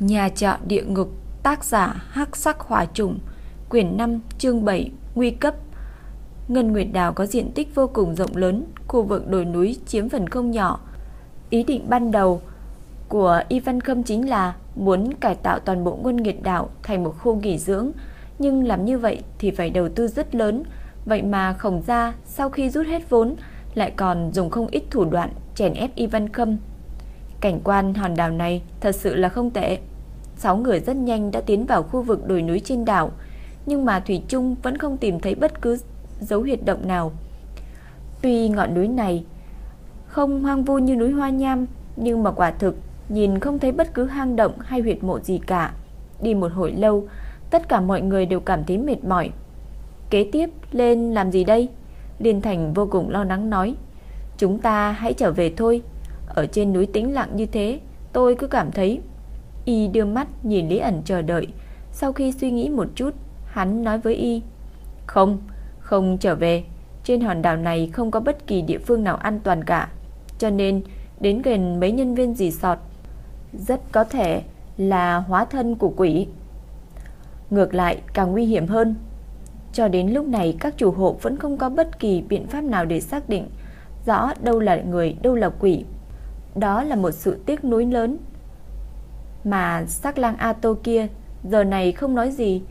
Nhà trọ địa ngục, Tác giả Hắc Sắc Hỏa Trùng, Quyển 5 chương 7 Nguy cấp. Ngân Nguyệt Đảo có diện tích vô cùng rộng lớn, Khu vực đồi núi chiếm phần không nhỏ. Ý định ban đầu của Y Văn Khâm chính là Muốn cải tạo toàn bộ Ngân Nguyệt Đảo Thành một khu nghỉ dưỡng. Nhưng làm như vậy thì phải đầu tư rất lớn. Vậy mà khổng ra sau khi rút hết vốn, Lại còn dùng không ít thủ đoạn chèn ép Y Văn Khâm. Cảnh quan hòn đảo này thật sự là không tệ. Sáu người rất nhanh đã tiến vào khu vực đồi núi trên đảo, nhưng mà Thủy Trung vẫn không tìm thấy bất cứ dấu huyệt động nào. Tuy ngọn núi này không hoang vu như núi Hoa Nham, nhưng mà quả thực nhìn không thấy bất cứ hang động hay huyệt mộ gì cả. Đi một hồi lâu, tất cả mọi người đều cảm thấy mệt mỏi. Kế tiếp lên làm gì đây? Liên Thành vô cùng lo lắng nói, chúng ta hãy trở về thôi. Ở trên núi tĩnh lặng như thế Tôi cứ cảm thấy Y đưa mắt nhìn Lý ẩn chờ đợi. Sau khi suy nghĩ một chút Hắn nói với Y Không, không trở về. Trên hòn đảo này không có bất kỳ địa phương nào an toàn cả. Cho nên Đến gần mấy nhân viên dì sọt Rất có thể là hóa thân của quỷ. Ngược lại càng nguy hiểm hơn. Cho đến lúc này các chủ hộ vẫn không có bất kỳ biện pháp nào để xác định rõ đâu là người, đâu là quỷ. Đó là một sự tiếc nuối lớn. Mà sắc lang A Tô kia giờ này không nói gì,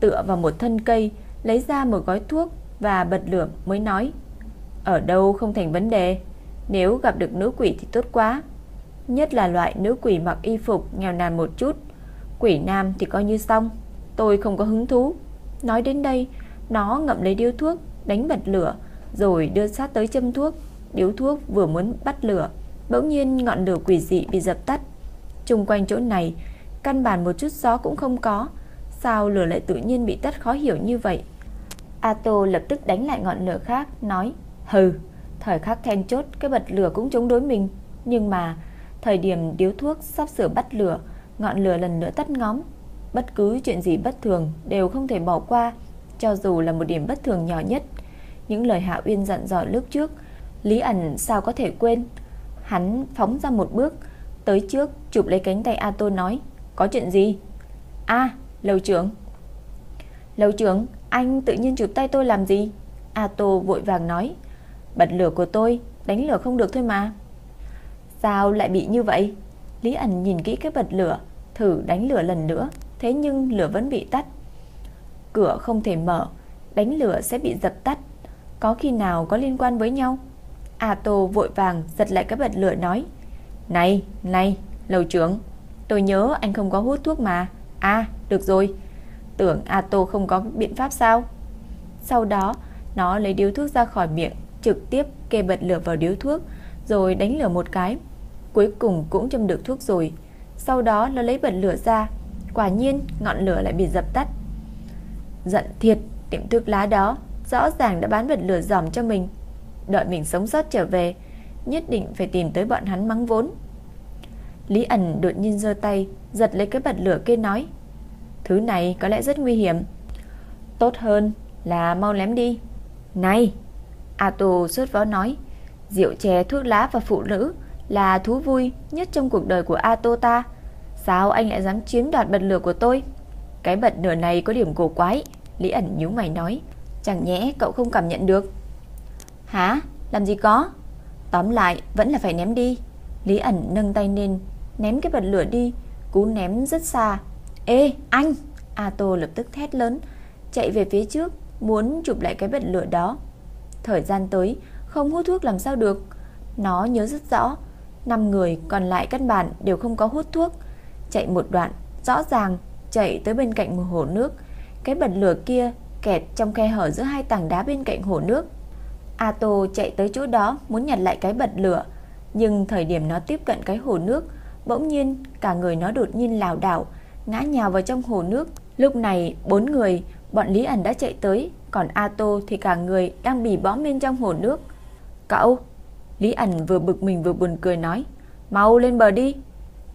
tựa vào một thân cây, lấy ra một gói thuốc và bật lửa mới nói. Ở đâu không thành vấn đề, nếu gặp được nữ quỷ thì tốt quá. Nhất là loại nữ quỷ mặc y phục nghèo nàn một chút, quỷ nam thì coi như xong, tôi không có hứng thú. Nói đến đây, nó ngậm lấy điếu thuốc, đánh bật lửa, rồi đưa sát tới châm thuốc. Điếu thuốc vừa muốn bắt lửa Bỗng nhiên ngọn lửa quỷ dị bị dập tắt Trung quanh chỗ này, Căn bản một chút gió cũng không có. Sao lửa lại tự nhiên bị tắt khó hiểu như vậy? Ato lập tức đánh lại ngọn lửa khác, Nói, Hừ, Thời khắc then chốt cái bật lửa cũng chống đối mình. Nhưng mà, Thời điểm điếu thuốc sắp sửa bắt lửa, Ngọn lửa lần nữa tắt ngóm. Bất cứ chuyện gì bất thường đều không thể bỏ qua, Cho dù là một điểm bất thường nhỏ nhất. Những lời Hạ Uyên dặn dò lúc trước, Lý ẩn sao có thể quên? Hắn phóng ra một bước Tới trước chụp lấy cánh tay A Tô nói Có chuyện gì? A à, lầu trưởng. Lầu trưởng anh tự nhiên chụp tay tôi làm gì? A Tô vội vàng nói Bật lửa của tôi Đánh lửa không được thôi mà. Sao lại bị như vậy? Lý ẩn nhìn kỹ cái bật lửa Thử đánh lửa lần nữa Thế nhưng lửa vẫn bị tắt. Cửa không thể mở Đánh lửa sẽ bị dập tắt. Có khi nào có liên quan với nhau? A Tô vội vàng giật lại cái bật lửa nói này, này, lầu trưởng Tôi nhớ anh không có hút thuốc mà. À, được rồi. Tưởng A Tô không có biện pháp sao? Sau đó, nó lấy điếu thuốc ra khỏi miệng Trực tiếp kê bật lửa vào điếu thuốc Rồi đánh lửa một cái. Cuối cùng cũng châm được thuốc rồi. Sau đó nó lấy bật lửa ra. Quả nhiên ngọn lửa lại bị dập tắt. Giận thiệt Tiệm thuốc lá đó Rõ ràng đã bán bật lửa dòm cho mình. Đợi mình sống sót trở về Nhất định phải tìm tới bọn hắn mắng vốn. Lý ẩn đột nhiên giơ tay, Giật lấy cái bật lửa kia nói, Thứ này có lẽ rất nguy hiểm. Tốt hơn là mau lém đi. Này A Tô suốt vó nói, Rượu chè, thuốc lá và phụ nữ Là thú vui nhất trong cuộc đời của A Tô ta. Sao anh lại dám chiếm đoạt bật lửa của tôi? Cái bật lửa này có điểm cổ quái. Lý ẩn nhíu mày nói, Chẳng nhẽ cậu không cảm nhận được. Hả? Làm gì có? Tóm lại vẫn là phải ném đi. Lý ẩn nâng tay lên, ném cái bật lửa đi, cú ném rất xa. Ê, anh! A Tô lập tức thét lớn, chạy về phía trước, muốn chụp lại cái bật lửa đó. Thời gian tới, không hút thuốc làm sao được. Nó nhớ rất rõ, năm người còn lại căn bản đều không có hút thuốc. Chạy một đoạn, rõ ràng chạy tới bên cạnh một hồ nước. Cái bật lửa kia kẹt trong khe hở giữa hai tảng đá bên cạnh hồ nước. Ato chạy tới chỗ đó muốn nhặt lại cái bật lửa, nhưng thời điểm nó tiếp cận cái hồ nước, bỗng nhiên cả người nó đột nhiên lảo đảo, ngã nhào vào trong hồ nước. Lúc này bốn người, bọn Lý ẩn đã chạy tới, còn Ato thì cả người đang bị bó bên trong hồ nước. "Cậu!" Lý ẩn vừa bực mình vừa buồn cười nói, "Mau lên bờ đi."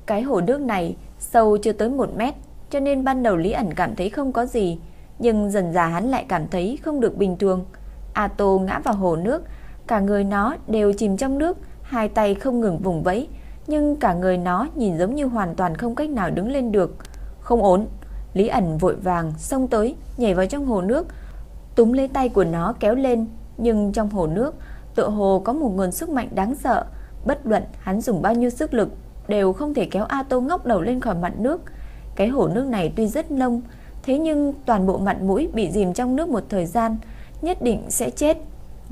Cái hồ nước này sâu chưa tới một mét, cho nên ban đầu Lý ẩn cảm thấy không có gì, nhưng dần dà hắn lại cảm thấy không được bình thường. A Tô ngã vào hồ nước, cả người nó đều chìm trong nước, hai tay không ngừng vùng vẫy, nhưng cả người nó nhìn giống như hoàn toàn không cách nào đứng lên được. Không ổn. Lý ẩn vội vàng xông tới, nhảy vào trong hồ nước, túm lấy tay của nó kéo lên, nhưng trong hồ nước tựa hồ có một nguồn sức mạnh đáng sợ, bất luận hắn dùng bao nhiêu sức lực đều không thể kéo A Tô ngóc đầu lên khỏi mặt nước. Cái hồ nước này tuy rất nông, thế nhưng toàn bộ mặt mũi bị dìm trong nước một thời gian, nhất định sẽ chết.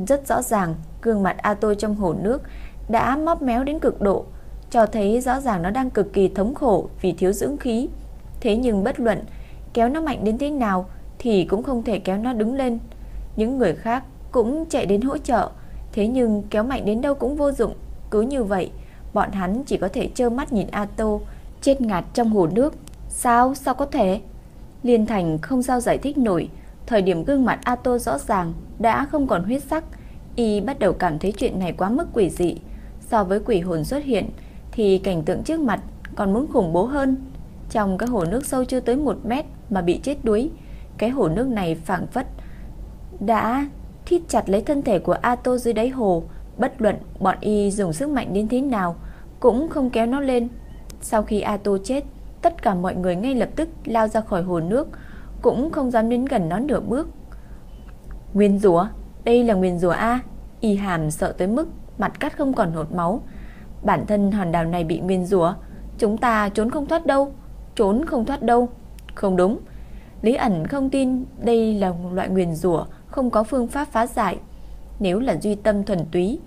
Rất rõ ràng, gương mặt A Tô trong hồ nước đã móp méo đến cực độ, cho thấy rõ ràng nó đang cực kỳ thống khổ vì thiếu dưỡng khí. Thế nhưng bất luận kéo nó mạnh đến thế nào thì cũng không thể kéo nó đứng lên. Những người khác cũng chạy đến hỗ trợ, thế nhưng kéo mạnh đến đâu cũng vô dụng. Cứ như vậy, bọn hắn chỉ có thể trơ mắt nhìn a tô chết ngạt trong hồ nước. Sao? Sao có thể? Liên Thành không sao giải thích nổi, thời điểm gương mặt Ato rõ ràng đã không còn huyết sắc, y bắt đầu cảm thấy chuyện này quá mức quỷ dị. So với quỷ hồn xuất hiện thì cảnh tượng trước mặt còn muốn khủng bố hơn. Trong cái hồ nước sâu chưa tới một mét mà bị chết đuối, cái hồ nước này phảng phất đã thít chặt lấy thân thể của Ato dưới đáy hồ, bất luận bọn y dùng sức mạnh đến thế nào cũng không kéo nó lên. Sau khi Ato chết, tất cả mọi người ngay lập tức lao ra khỏi hồ nước, cũng không dám đến gần nó nửa bước. Nguyên rùa đây là nguyên rùa a. Y Hàm sợ tới mức mặt cắt không còn hột máu. Bản thân hòn đảo này bị nguyên rùa chúng ta trốn không thoát đâu, trốn không thoát đâu. Không đúng. Lý ẩn không tin đây là loại nguyền rủa không có phương pháp phá giải. Nếu là duy tâm thuần túy,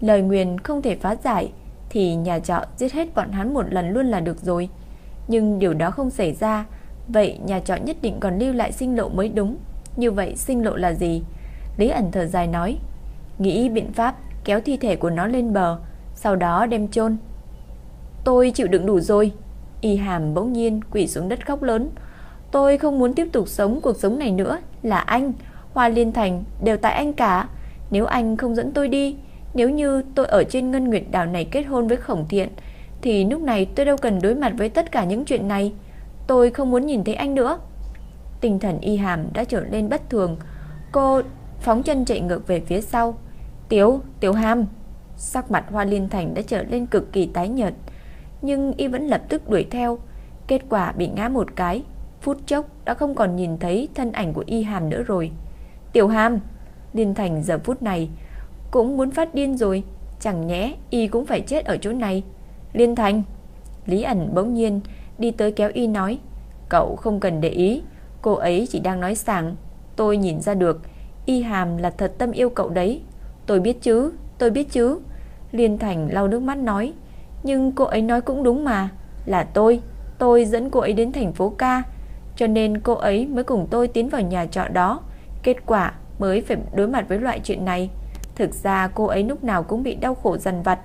lời nguyền không thể phá giải thì nhà trọ giết hết bọn hắn một lần luôn là được rồi. Nhưng điều đó không xảy ra, vậy nhà trọ nhất định còn lưu lại sinh lộ mới đúng. Như vậy sinh lộ là gì? Lý ẩn thở dài nói, nghĩ biện pháp kéo thi thể của nó lên bờ, sau đó đem chôn. Tôi chịu đựng đủ rồi. Y Hàm bỗng nhiên quỳ xuống đất khóc lớn. Tôi không muốn tiếp tục sống cuộc sống này nữa, là anh, Hoa Liên Thành đều tại anh cả. Nếu anh không dẫn tôi đi, nếu như tôi ở trên Ngân Nguyệt đảo này kết hôn với Khổng Thiện, thì lúc này tôi đâu cần đối mặt với tất cả những chuyện này. Tôi không muốn nhìn thấy anh nữa. Tinh thần y hàm đã trở lên bất thường. Cô phóng chân chạy ngược về phía sau. Tiếu, Tiếu Hàm. Sắc mặt Hoa Liên Thành đã trở lên cực kỳ tái nhợt. Nhưng y vẫn lập tức đuổi theo. Kết quả bị ngã một cái. Phút chốc đã không còn nhìn thấy thân ảnh của y hàm nữa rồi. Tiểu Hàm, Liên Thành giờ phút này cũng muốn phát điên rồi, chẳng nhẽ y cũng phải chết ở chỗ này. Liên Thành, Lý ẩn bỗng nhiên đi tới kéo y nói, cậu không cần để ý, cô ấy chỉ đang nói sảng, tôi nhìn ra được, y hàm là thật tâm yêu cậu đấy. Tôi biết chứ, tôi biết chứ. Liên Thành lau nước mắt nói, nhưng cô ấy nói cũng đúng mà, là tôi, tôi dẫn cô ấy đến thành phố ca, cho nên cô ấy mới cùng tôi tiến vào nhà trọ đó. Kết quả mới phải đối mặt với loại chuyện này. Thực ra cô ấy lúc nào cũng bị đau khổ dằn vặt.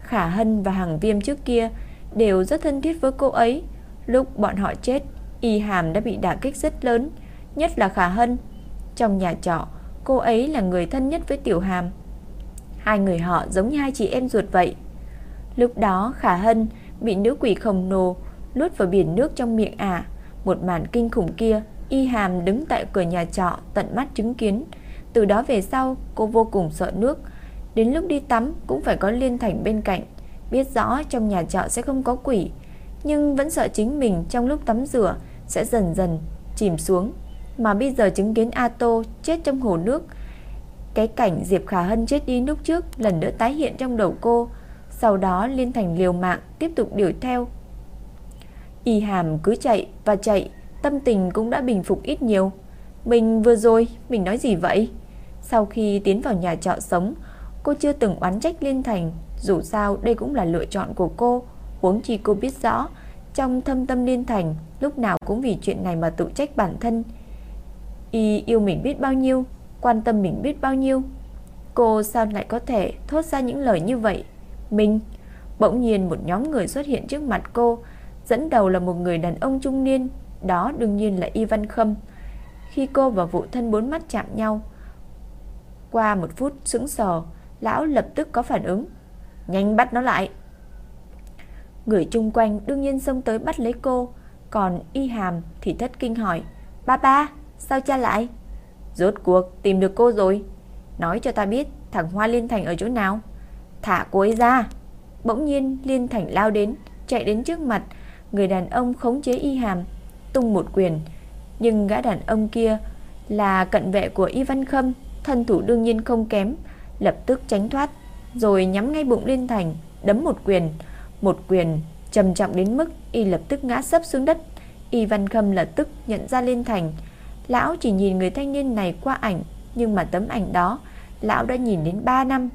Khả Hân và Hằng Viêm trước kia đều rất thân thiết với cô ấy. Lúc bọn họ chết, Y Hàm đã bị đả kích rất lớn, nhất là Khả Hân. Trong nhà trọ, cô ấy là người thân nhất với Tiểu Hàm. Hai người họ giống như hai chị em ruột vậy. Lúc đó Khả Hân bị nữ quỷ khổng lồ nuốt vào biển nước trong miệng ả. Một màn kinh khủng kia Y Hàm đứng tại cửa nhà trọ tận mắt chứng kiến. Từ đó về sau, cô vô cùng sợ nước. Đến lúc đi tắm cũng phải có Liên Thành bên cạnh. Biết rõ trong nhà trọ sẽ không có quỷ, nhưng vẫn sợ chính mình trong lúc tắm rửa sẽ dần dần chìm xuống. Mà bây giờ chứng kiến A Tô chết trong hồ nước, cái cảnh Diệp Khả Hân chết đi lúc trước lần nữa tái hiện trong đầu cô. Sau đó Liên Thành liều mạng tiếp tục đuổi theo. Y Hàm cứ chạy và chạy, tâm tình cũng đã bình phục ít nhiều. Mình vừa rồi, mình nói gì vậy? Sau khi tiến vào nhà trọ sống, cô chưa từng oán trách Liên Thành, dù sao đây cũng là lựa chọn của cô, huống chi cô biết rõ, trong thâm tâm Liên Thành lúc nào cũng vì chuyện này mà tự trách bản thân. Y yêu mình biết bao nhiêu, quan tâm mình biết bao nhiêu. Cô sao lại có thể thốt ra những lời như vậy? Mình, bỗng nhiên một nhóm người xuất hiện trước mặt cô, dẫn đầu là một người đàn ông trung niên, đó đương nhiên là Y Văn Khâm. Khi cô và vụ thân bốn mắt chạm nhau, qua một phút sững sờ, lão lập tức có phản ứng. Nhanh bắt nó lại. Người chung quanh đương nhiên xông tới bắt lấy cô, còn Y Hàm thì thất kinh hỏi. Ba ba, sao cha lại? Rốt cuộc tìm được cô rồi. Nói cho ta biết thằng Hoa Liên Thành ở chỗ nào. Thả cô ấy ra. Bỗng nhiên Liên Thành lao đến, chạy đến trước mặt, người đàn ông khống chế Y Hàm, tung một quyền, nhưng gã đàn ông kia là cận vệ của Y Văn Khâm, thân thủ đương nhiên không kém, lập tức tránh thoát, rồi nhắm ngay bụng Liên Thành, đấm một quyền, một quyền trầm trọng đến mức y lập tức ngã sấp xuống đất. Y Văn Khâm lập tức nhận ra Liên Thành, lão chỉ nhìn người thanh niên này qua ảnh, nhưng mà tấm ảnh đó lão đã nhìn đến 3 năm.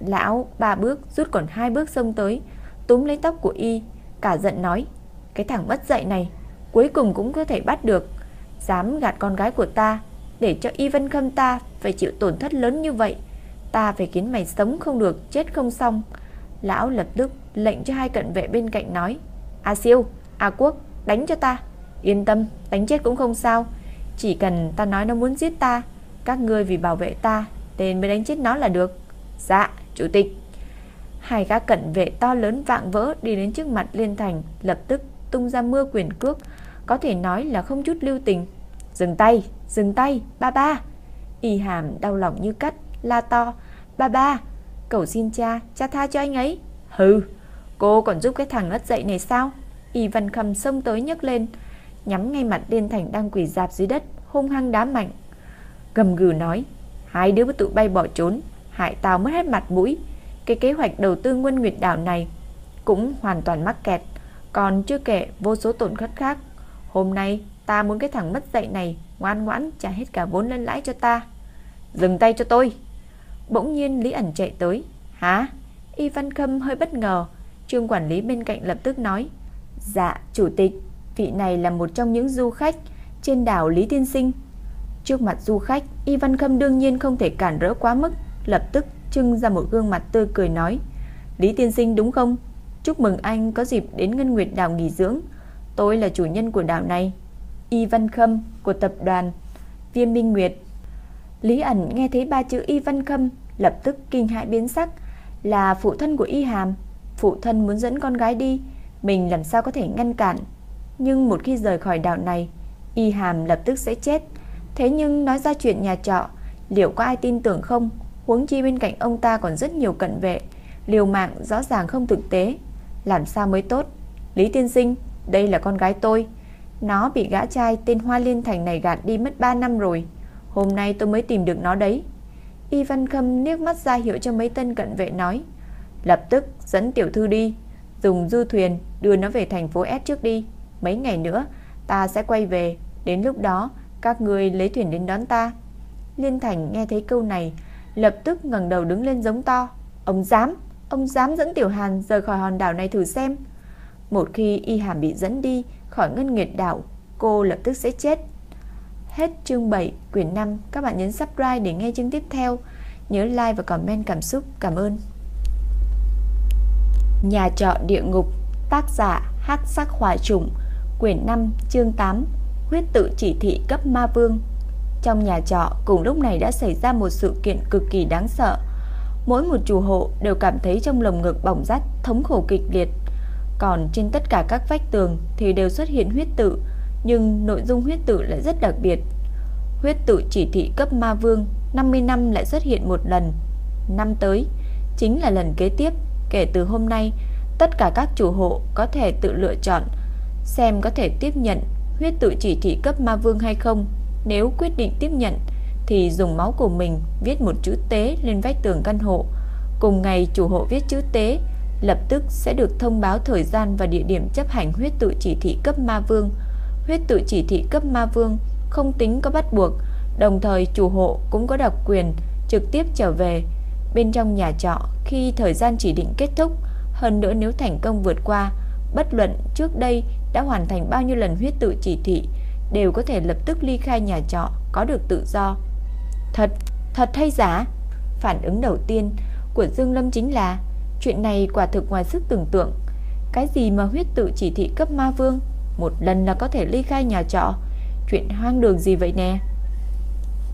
Lão ba bước rút còn hai bước xông tới, túm lấy tóc của y, cả giận nói: "Cái thằng bất dạy này, cuối cùng cũng có thể bắt được, dám gạt con gái của ta, để cho Y văn Khâm ta phải chịu tổn thất lớn như vậy, ta phải khiến mày sống không được, chết không xong." Lão lập tức lệnh cho hai cận vệ bên cạnh nói: "A Siêu, A Quốc, đánh cho ta." Yên tâm, đánh chết cũng không sao, chỉ cần ta nói nó muốn giết ta, các ngươi vì bảo vệ ta, tên mới đánh chết nó là được. Dạ, chủ tịch. Hai gã cận vệ to lớn vạng vỡ đi đến trước mặt Liên Thành, lập tức tung ra mưa quyền cước, có thể nói là không chút lưu tình. Dừng tay, dừng tay, ba ba. Y hàm đau lòng như cắt, la to, ba ba, cầu xin cha, cha tha cho anh ấy. Hừ, cô còn giúp cái thằng ngất dậy này sao? Y Văn Khâm xông tới nhấc lên, nhắm ngay mặt Liên Thành đang quỳ dạp dưới đất, hung hăng đá mạnh. Gầm gừ nói, hai đứa tụi bay bỏ trốn, hại tao mất hết mặt mũi. Cái kế hoạch đầu tư Nguyên Nguyệt đảo này cũng hoàn toàn mắc kẹt, còn chưa kể vô số tổn thất khác. Hôm nay ta muốn cái thằng mất dạy này ngoan ngoãn trả hết cả vốn lẫn lãi cho ta. Dừng tay cho tôi. Bỗng nhiên Lý ẩn chạy tới. Hả? Y Văn Khâm hơi bất ngờ. Trương quản lý bên cạnh lập tức nói. Dạ, chủ tịch, vị này là một trong những du khách trên đảo Lý Tiên Sinh. Trước mặt du khách, Y Văn Khâm đương nhiên không thể cản rỡ quá mức, lập tức trưng ra một gương mặt tươi cười nói: "Lý Tiên Sinh đúng không? Chúc mừng anh có dịp đến Ngân Nguyệt đảo nghỉ dưỡng. Tôi là chủ nhân của đảo này." Y Văn Khâm của tập đoàn Viêm Minh Nguyệt. Lý ẩn nghe thấy ba chữ Y Văn Khâm, lập tức kinh hãi biến sắc, là phụ thân của Y Hàm. Phụ thân muốn dẫn con gái đi, mình làm sao có thể ngăn cản. Nhưng một khi rời khỏi đảo này, Y Hàm lập tức sẽ chết. Thế nhưng nói ra chuyện nhà trọ, liệu có ai tin tưởng không? Huống chi bên cạnh ông ta còn rất nhiều cận vệ, liều mạng rõ ràng không thực tế. Làm sao mới tốt? Lý Tiên Sinh, đây là con gái tôi. Nó bị gã trai tên Hoa Liên Thành này gạt đi mất 3 năm rồi. Hôm nay tôi mới tìm được nó đấy. Y Văn Khâm niếc mắt ra hiệu cho mấy tên cận vệ nói. Lập tức dẫn tiểu thư đi, dùng du thuyền đưa nó về thành phố S trước đi. Mấy ngày nữa ta sẽ quay về, đến lúc đó các người lấy thuyền đến đón ta. Liên Thành nghe thấy câu này, lập tức ngẩng đầu đứng lên giống to. Ông dám, ông dám dẫn Tiểu Hàn rời khỏi hòn đảo này thử xem. Một khi Y Hàm bị dẫn đi khỏi ngân nguyệt đảo, cô lập tức sẽ chết. Hết chương 7, quyển 5. Các bạn nhấn subscribe để nghe chương tiếp theo. Nhớ like và comment cảm xúc. Cảm ơn. Nhà trọ địa ngục Tác giả Hắc Sắc Hỏa Trùng Quyển 5 chương 8 Huyết tự chỉ thị cấp ma vương Trong nhà trọ cùng lúc này đã xảy ra một sự kiện cực kỳ đáng sợ Mỗi một chủ hộ đều cảm thấy trong lồng ngực bỏng rát thống khổ kịch liệt Còn trên tất cả các vách tường thì đều xuất hiện huyết tự nhưng nội dung huyết tự lại rất đặc biệt Huyết tự chỉ thị cấp ma vương 50 năm lại xuất hiện một lần Năm tới Chính là lần kế tiếp Kể từ hôm nay Tất cả các chủ hộ có thể tự lựa chọn xem có thể tiếp nhận huyết tự chỉ thị cấp ma vương hay không. Nếu quyết định tiếp nhận thì dùng máu của mình viết một chữ tế lên vách tường căn hộ. Cùng ngày chủ hộ viết chữ tế, lập tức sẽ được thông báo thời gian và địa điểm chấp hành huyết tự chỉ thị cấp ma vương. Huyết tự chỉ thị cấp ma vương không tính có bắt buộc, đồng thời chủ hộ cũng có đặc quyền trực tiếp trở về bên trong nhà trọ khi thời gian chỉ định kết thúc. Hơn nữa nếu thành công vượt qua, bất luận trước đây đã hoàn thành bao nhiêu lần huyết tự chỉ thị, đều có thể lập tức ly khai nhà trọ, có được tự do. Thật, thật hay giả? Phản ứng đầu tiên của Dương Lâm chính là chuyện này quả thực ngoài sức tưởng tượng. Cái gì mà huyết tự chỉ thị cấp ma vương, một lần là có thể ly khai nhà trọ, chuyện hoang đường gì vậy nè?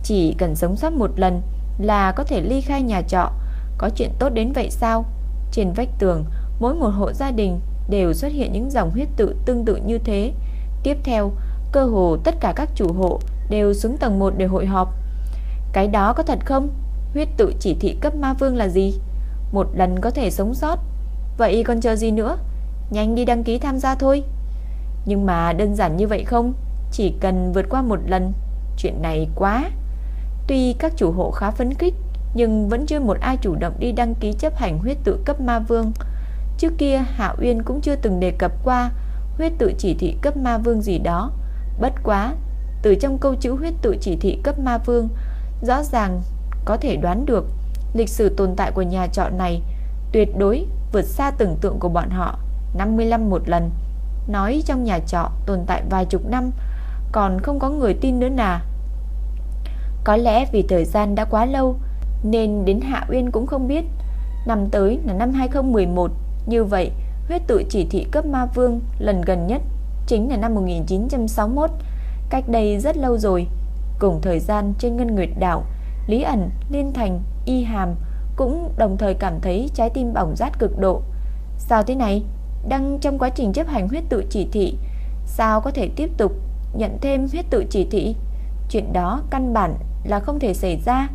Chỉ cần sống sót một lần là có thể ly khai nhà trọ, có chuyện tốt đến vậy sao? Trên vách tường, mỗi một hộ gia đình đều xuất hiện những dòng huyết tự tương tự như thế. Tiếp theo, cơ hồ tất cả các chủ hộ đều xuống tầng 1 để hội họp. Cái đó có thật không? Huyết tự chỉ thị cấp ma vương là gì? Một lần có thể sống sót, Vậy còn chờ gì nữa Nhanh đi đăng ký tham gia thôi nhưng mà đơn giản như vậy không? Chỉ cần vượt qua một lần. Chuyện này quá. Tuy các chủ hộ khá phấn khích, Nhưng vẫn chưa một ai chủ động đi đăng ký chấp hành huyết tự cấp ma vương. Trước kia, Hạ Uyên cũng chưa từng đề cập qua Huyết tự chỉ thị cấp ma vương gì đó. Bất quá, Từ trong câu chữ huyết tự chỉ thị cấp ma vương, Rõ ràng có thể đoán được Lịch sử tồn tại của nhà trọ này Tuyệt đối vượt xa tưởng tượng của bọn họ. 55 một lần. Nói trong nhà trọ tồn tại vài chục năm Còn không có người tin nữa nà. Có lẽ vì thời gian đã quá lâu Nên đến Hạ Uyên cũng không biết. Năm tới là năm 2011 Như vậy huyết tự chỉ thị cấp ma vương lần gần nhất Chính là năm 1961 Cách đây rất lâu rồi. Cùng thời gian trên Ngân Nguyệt Đảo Lý ẩn, Liên Thành, Y Hàm Cũng đồng thời cảm thấy trái tim bỏng rát cực độ. Sao thế này? Đang trong quá trình chấp hành huyết tự chỉ thị. Sao có thể tiếp tục Nhận thêm huyết tự chỉ thị? Chuyện đó căn bản là không thể xảy ra.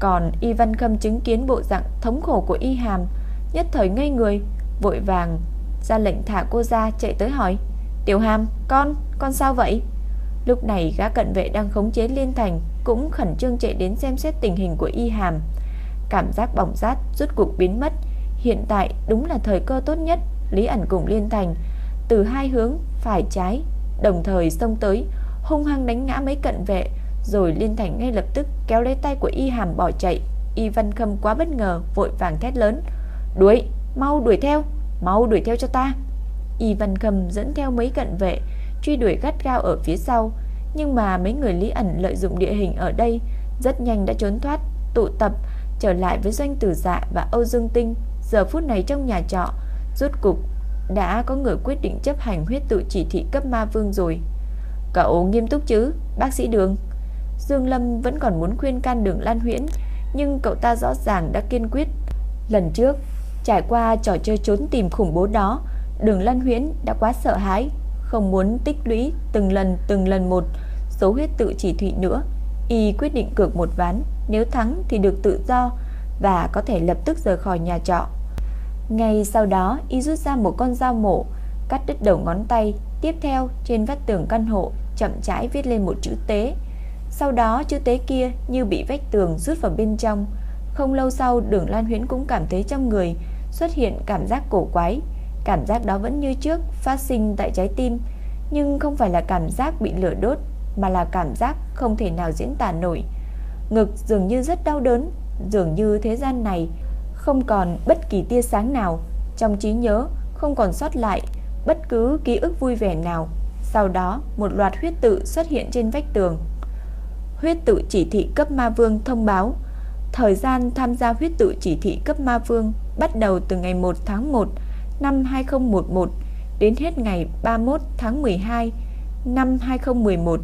Còn Y Văn Khâm chứng kiến bộ dạng thống khổ của Y Hàm Nhất thời ngây người Vội vàng ra lệnh thả cô ra chạy tới hỏi Tiểu Hàm, con, con sao vậy? Lúc này gã cận vệ đang khống chế Liên Thành Cũng khẩn trương chạy đến xem xét tình hình của Y Hàm. Cảm giác bỏng rát rút cuộc biến mất Hiện tại đúng là thời cơ tốt nhất Lý ẩn cùng Liên Thành. Từ hai hướng phải trái Đồng thời xông tới hung hăng đánh ngã mấy cận vệ Rồi Liên Thành ngay lập tức kéo lấy tay của Y Hàm bỏ chạy. Y Văn Khâm quá bất ngờ Vội vàng thét lớn Đuổi, mau đuổi theo, mau đuổi theo cho ta. Y Văn Khâm dẫn theo mấy cận vệ Truy đuổi gắt gao ở phía sau. Nhưng mà mấy người Lý ẩn lợi dụng địa hình ở đây Rất nhanh đã trốn thoát Tụ tập trở lại với doanh tử dạ và Âu Dương Tinh. Giờ phút này trong nhà trọ, Rốt cục đã có người quyết định chấp hành huyết tự chỉ thị cấp ma vương rồi. Cậu nghiêm túc chứ, Bác sĩ Đường? Dương Lâm vẫn còn muốn khuyên can đường Lan Huyễn, Nhưng cậu ta rõ ràng đã kiên quyết. Lần trước, Trải qua trò chơi trốn tìm khủng bố đó, Đường Lan Huyễn đã quá sợ hãi, Không muốn tích lũy từng lần từng lần một Số huyết tự chỉ thị nữa. Y quyết định cược một ván, Nếu thắng thì được tự do Và có thể lập tức rời khỏi nhà trọ ngay sau đó, y rút ra một con dao mổ, Cắt đứt đầu ngón tay, Tiếp theo trên vách tường căn hộ, Chậm rãi viết lên một chữ tế Sau đó, chữ tế kia như bị vách tường rút vào bên trong. Không lâu sau, đường Lan Huyễn cũng cảm thấy trong người Xuất hiện cảm giác cổ quái. Cảm giác đó vẫn như trước Phát sinh tại trái tim, Nhưng không phải là cảm giác bị lửa đốt, Mà là cảm giác không thể nào diễn tả nổi. Ngực dường như rất đau đớn, Dường như thế gian này không còn bất kỳ tia sáng nào, trong trí nhớ không còn sót lại bất cứ ký ức vui vẻ nào. Sau đó, một loạt huyết tự xuất hiện trên vách tường. Huyết tự chỉ thị cấp ma vương thông báo, thời gian tham gia huyết tự chỉ thị cấp ma vương bắt đầu từ ngày 1 tháng 1 năm 2011 đến hết ngày 31 tháng 12 năm 2011.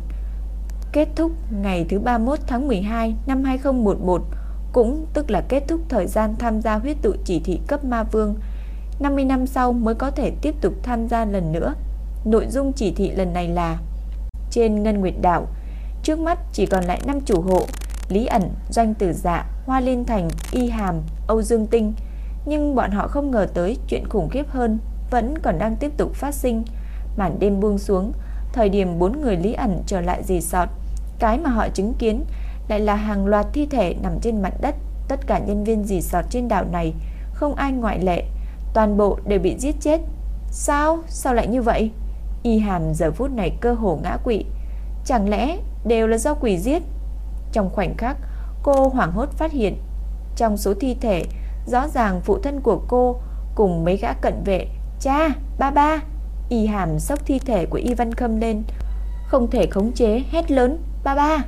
Kết thúc ngày thứ 31 tháng 12 năm 2011 cũng tức là kết thúc thời gian tham gia huyết tự chỉ thị cấp ma vương. 50 năm sau mới có thể tiếp tục tham gia lần nữa. Nội dung chỉ thị lần này là Trên Ngân Nguyệt Đảo, trước mắt chỉ còn lại 5 chủ hộ, Lý ẩn, Doanh Tử Dạ, Hoa Liên Thành, Y Hàm, Âu Dương Tinh. Nhưng bọn họ không ngờ tới chuyện khủng khiếp hơn vẫn còn đang tiếp tục phát sinh. Màn đêm buông xuống, thời điểm bốn người Lý ẩn trở lại dì sọt. Cái mà họ chứng kiến lại là hàng loạt thi thể nằm trên mặt đất. Tất cả nhân viên dì sọt trên đảo này, không ai ngoại lệ, toàn bộ đều bị giết chết. Sao? Sao lại như vậy? Y Hàm giờ phút này cơ hồ ngã quỵ. Chẳng lẽ đều là do quỷ giết? Trong khoảnh khắc, cô hoảng hốt phát hiện, trong số thi thể, rõ ràng phụ thân của cô cùng mấy gã cận vệ, cha, ba ba. Y Hàm sốc thi thể của Y Văn Khâm lên, không thể khống chế, hét lớn, ba ba.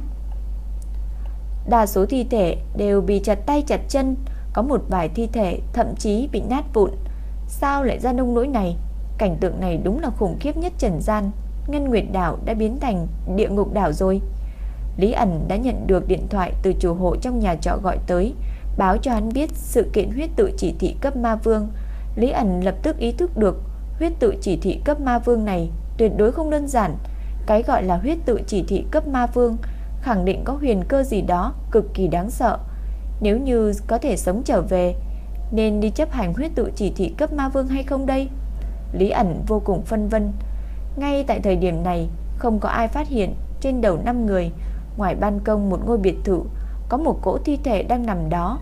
Đa số thi thể đều bị chặt tay chặt chân, có một vài thi thể thậm chí bị nát vụn. Sao lại ra nông nỗi này? Cảnh tượng này đúng là khủng khiếp nhất trần gian. Ngân Nguyệt đảo đã biến thành địa ngục đảo rồi. Lý ẩn đã nhận được điện thoại từ chủ hộ trong nhà trọ gọi tới, báo cho hắn biết sự kiện huyết tự chỉ thị cấp ma vương. Lý ẩn lập tức ý thức được huyết tự chỉ thị cấp ma vương này tuyệt đối không đơn giản. Cái gọi là huyết tự chỉ thị cấp ma vương khẳng định có huyền cơ gì đó cực kỳ đáng sợ. Nếu như có thể sống trở về, nên đi chấp hành huyết tự chỉ thị cấp ma vương hay không đây? Lý ẩn vô cùng phân vân. Ngay tại thời điểm này, không có ai phát hiện trên đầu năm người, ngoài ban công một ngôi biệt thự, có một cỗ thi thể đang nằm đó.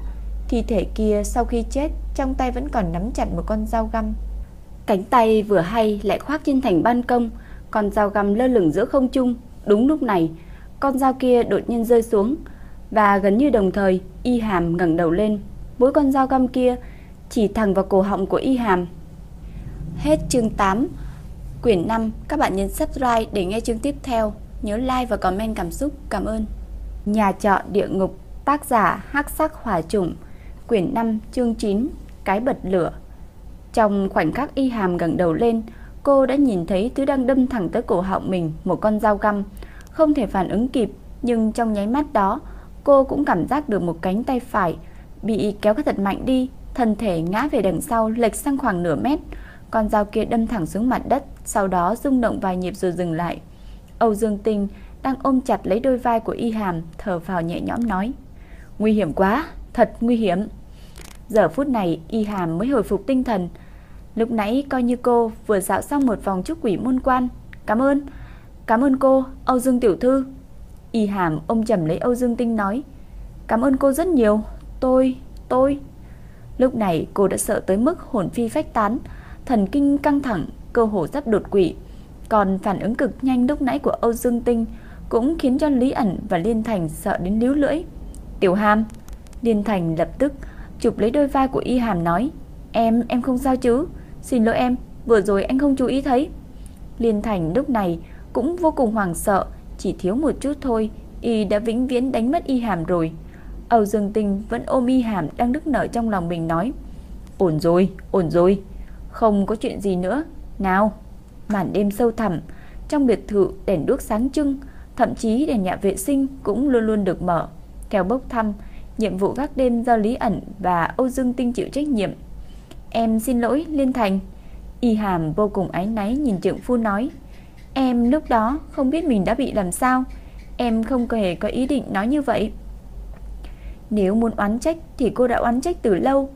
Thi thể kia sau khi chết, trong tay vẫn còn nắm chặt một con dao găm. Cánh tay vừa hay lại khoác trên thành ban công, con dao găm lơ lửng giữa không trung. Đúng lúc này, con dao kia đột nhiên rơi xuống và gần như đồng thời, Y Hàm ngẩng đầu lên, mỗi con dao găm kia chỉ thẳng vào cổ họng của Y Hàm. Hết chương 8. Quyển 5, các bạn nhấn subscribe để nghe chương tiếp theo. Nhớ like và comment cảm xúc. Cảm ơn. Nhà trọ địa ngục, tác giả Hắc Sắc Hỏa Trùng, quyển 5, chương 9, cái bật lửa. Trong khoảnh khắc Y Hàm ngẩng đầu lên, cô đã nhìn thấy thứ đang đâm thẳng tới cổ họng mình, một con dao găm, không thể phản ứng kịp, nhưng trong nháy mắt đó, cô cũng cảm giác được một cánh tay phải bị kéo thật mạnh đi, thân thể ngã về đằng sau lệch sang khoảng nửa mét. Con dao kia đâm thẳng xuống mặt đất, sau đó rung động vài nhịp rồi dừng lại. Âu Dương Tinh đang ôm chặt lấy đôi vai của Y Hàm, thở phào nhẹ nhõm nói: "Nguy hiểm quá, thật nguy hiểm." Giờ phút này Y Hàm mới hồi phục tinh thần. Lúc nãy coi như cô vừa dạo xong một vòng trúc quỷ môn quan. "Cảm ơn, cảm ơn cô, Âu Dương tiểu thư." Y Hàm ôm chầm lấy Âu Dương Tinh nói: "Cảm ơn cô rất nhiều, tôi, tôi." Lúc này cô đã sợ tới mức hồn phi phách tán, thần kinh căng thẳng, cơ hồ sắp đột quỵ. Còn phản ứng cực nhanh lúc nãy của Âu Dương Tinh cũng khiến cho Lý ẩn và Liên Thành sợ đến líu lưỡi. "Tiểu Hàm." Liên Thành lập tức chụp lấy đôi vai của Y Hàm nói: "Em, em không sao chứ? Xin lỗi em, vừa rồi anh không chú ý thấy." Liên Thành lúc này cũng vô cùng hoảng sợ, chỉ thiếu một chút thôi, y đã vĩnh viễn đánh mất Y Hàm rồi. Âu Dương Tinh vẫn ôm Y Hàm đang nức nở trong lòng mình nói: "Ổn rồi, ổn rồi, không có chuyện gì nữa. Nào." Màn đêm sâu thẳm, trong biệt thự đèn đuốc sáng trưng, thậm chí đèn nhà vệ sinh cũng luôn luôn được mở. Theo bốc thăm, nhiệm vụ gác đêm do Lý ẩn và Âu Dương Tinh chịu trách nhiệm. "Em xin lỗi, Liên Thành." Y Hàm vô cùng áy náy nhìn trưởng phu nói: "Em lúc đó không biết mình đã bị làm sao, em không hề có ý định nói như vậy." Nếu muốn oán trách thì cô đã oán trách từ lâu,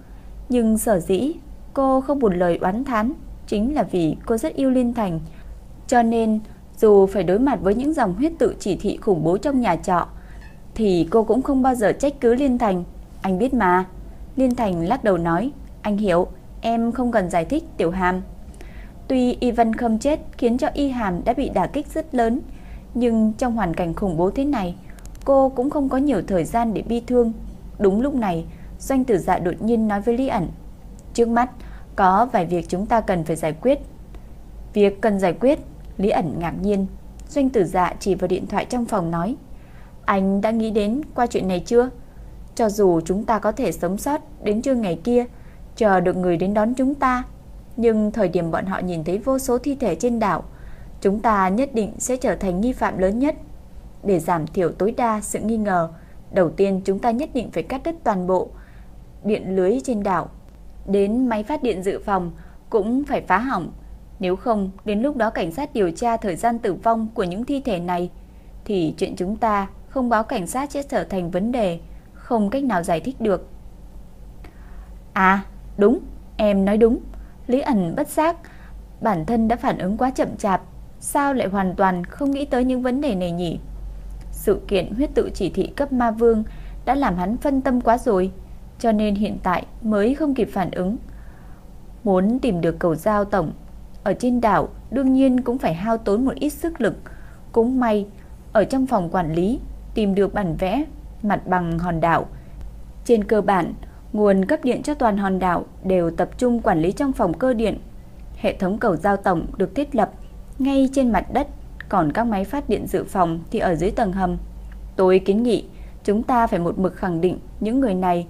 nhưng sở dĩ cô không buồn lời oán thán chính là vì cô rất yêu Liên Thành. Cho nên dù phải đối mặt với những dòng huyết tự chỉ thị khủng bố trong nhà trọ thì cô cũng không bao giờ trách cứ Liên Thành. Anh biết mà. Liên Thành lắc đầu nói, anh hiểu, em không cần giải thích Tiểu Hàm. Tuy Ivan không chết khiến cho Y Hàm đã bị đả kích rất lớn, nhưng trong hoàn cảnh khủng bố thế này, cô cũng không có nhiều thời gian để bi thương. Đúng lúc này, Doanh Tử Dạ đột nhiên nói với Lý ẩn, trước mắt có vài việc chúng ta cần phải giải quyết. Việc cần giải quyết, Lý ẩn ngạc nhiên. Doanh Tử Dạ chỉ vào điện thoại trong phòng nói, anh đã nghĩ đến qua chuyện này chưa? Cho dù chúng ta có thể sống sót đến trưa ngày kia, chờ được người đến đón chúng ta, nhưng thời điểm bọn họ nhìn thấy vô số thi thể trên đảo, chúng ta nhất định sẽ trở thành nghi phạm lớn nhất. Để giảm thiểu tối đa sự nghi ngờ, đầu tiên chúng ta nhất định phải cắt đứt toàn bộ điện lưới trên đảo. Đến máy phát điện dự phòng cũng phải phá hỏng. Nếu không, đến lúc đó cảnh sát điều tra thời gian tử vong của những thi thể này, thì chuyện chúng ta không báo cảnh sát sẽ trở thành vấn đề, không cách nào giải thích được. À, đúng, em nói đúng. Lý ẩn bất giác, bản thân đã phản ứng quá chậm chạp, sao lại hoàn toàn không nghĩ tới những vấn đề này nhỉ? Sự kiện huyết tự chỉ thị cấp ma vương đã làm hắn phân tâm quá rồi, cho nên hiện tại mới không kịp phản ứng. Muốn tìm được cầu giao tổng, ở trên đảo đương nhiên cũng phải hao tốn một ít sức lực. Cũng may, ở trong phòng quản lý tìm được bản vẽ mặt bằng hòn đảo. Trên cơ bản, nguồn cấp điện cho toàn hòn đảo đều tập trung quản lý trong phòng cơ điện. Hệ thống cầu giao tổng được thiết lập ngay trên mặt đất, còn các máy phát điện dự phòng thì ở dưới tầng hầm. Tôi kiến nghị chúng ta phải một mực khẳng định những người này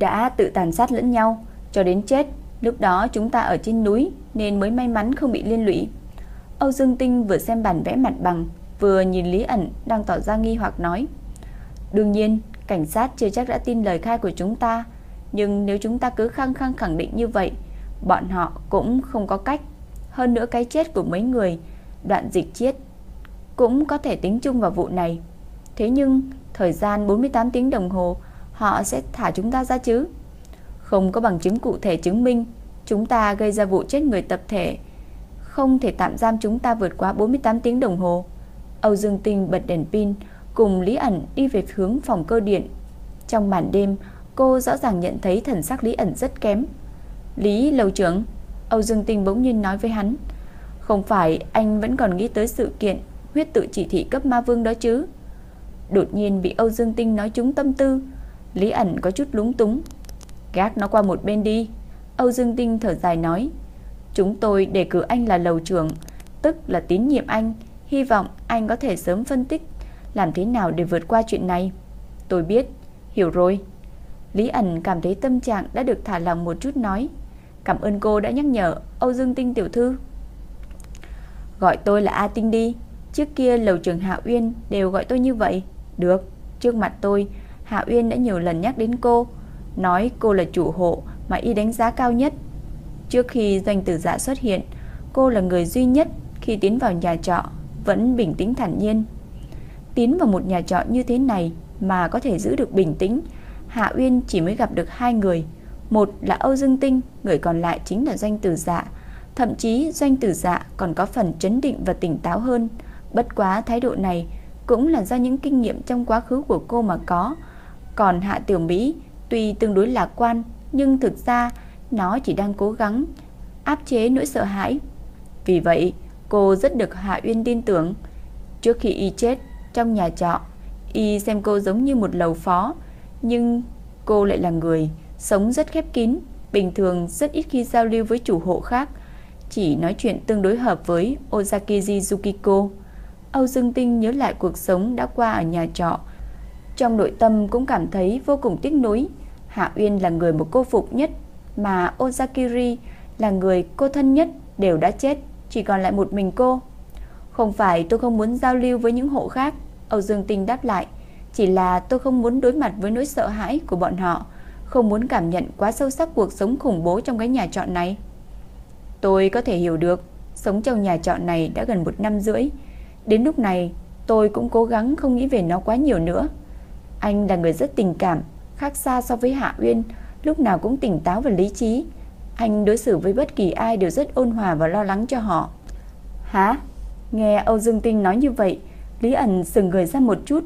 đã tự tàn sát lẫn nhau cho đến chết. Lúc đó chúng ta ở trên núi nên mới may mắn không bị liên lụy. Âu Dương Tinh vừa xem bản vẽ mặt bằng, vừa nhìn Lý ẩn đang tỏ ra nghi hoặc nói. Đương nhiên, cảnh sát chưa chắc đã tin lời khai của chúng ta, nhưng nếu chúng ta cứ khăng khăng khẳng định như vậy, bọn họ cũng không có cách. Hơn nữa cái chết của mấy người, đoạn dịch chết cũng có thể tính chung vào vụ này. Thế nhưng, thời gian 48 tiếng đồng hồ, họ sẽ thả chúng ta ra chứ? Không có bằng chứng cụ thể chứng minh chúng ta gây ra vụ chết người tập thể, không thể tạm giam chúng ta vượt quá 48 tiếng đồng hồ. Âu Dương Tinh bật đèn pin, cùng Lý ẩn đi về hướng phòng cơ điện. Trong màn đêm, cô rõ ràng nhận thấy thần sắc Lý ẩn rất kém. Lý lầu trưởng, Âu Dương Tinh bỗng nhiên nói với hắn, không phải anh vẫn còn nghĩ tới sự kiện huyết tự chỉ thị cấp ma vương đó chứ? Đột nhiên bị Âu Dương Tinh nói trúng tâm tư, Lý ẩn có chút lúng túng. Gác nó qua một bên đi. Âu Dương Tinh thở dài nói, chúng tôi đề cử anh là lầu trưởng, tức là tín nhiệm anh, hy vọng anh có thể sớm phân tích làm thế nào để vượt qua chuyện này. Tôi biết, hiểu rồi. Lý ẩn cảm thấy tâm trạng đã được thả lòng một chút nói, cảm ơn cô đã nhắc nhở Âu Dương Tinh tiểu thư. Gọi tôi là A Tinh đi, trước kia lầu trường Hạ Uyên đều gọi tôi như vậy. Được, trước mặt tôi, Hạ Uyên đã nhiều lần nhắc đến cô, nói cô là chủ hộ mà y đánh giá cao nhất. Trước khi doanh tử dạ xuất hiện, cô là người duy nhất khi tiến vào nhà trọ vẫn bình tĩnh thản nhiên. Tiến vào một nhà trọ như thế này mà có thể giữ được bình tĩnh, Hạ Uyên chỉ mới gặp được hai người, một là Âu Dương Tinh, người còn lại chính là Doanh Tử Dạ. Thậm chí Doanh Tử Dạ còn có phần chấn định và tỉnh táo hơn. Bất quá thái độ này cũng là do những kinh nghiệm trong quá khứ của cô mà có. Còn Hạ Tiểu Mỹ tuy tương đối lạc quan, nhưng thực ra nó chỉ đang cố gắng áp chế nỗi sợ hãi. Vì vậy, cô rất được Hạ Uyên tin tưởng. Trước khi y chết trong nhà trọ, y xem cô giống như một lầu phó, nhưng cô lại là người sống rất khép kín, bình thường rất ít khi giao lưu với chủ hộ khác, chỉ nói chuyện tương đối hợp với Ozakiji Yukiko. Âu Dương Tinh nhớ lại cuộc sống đã qua ở nhà trọ, trong nội tâm cũng cảm thấy vô cùng tiếc nuối. Hạ Uyên là người một cô phục nhất, mà Ozakiri là người cô thân nhất đều đã chết, chỉ còn lại một mình cô. Không phải tôi không muốn giao lưu với những hộ khác, Âu Dương Tinh đáp lại, chỉ là tôi không muốn đối mặt với nỗi sợ hãi của bọn họ, không muốn cảm nhận quá sâu sắc cuộc sống khủng bố trong cái nhà trọ này. Tôi có thể hiểu được, sống trong nhà trọ này đã gần một năm rưỡi. Đến lúc này, tôi cũng cố gắng không nghĩ về nó quá nhiều nữa. Anh là người rất tình cảm, khác xa so với Hạ Uyên, lúc nào cũng tỉnh táo và lý trí. Anh đối xử với bất kỳ ai đều rất ôn hòa và lo lắng cho họ. Hả? Nghe Âu Dương Tinh nói như vậy, Lý ẩn sừng người ra một chút.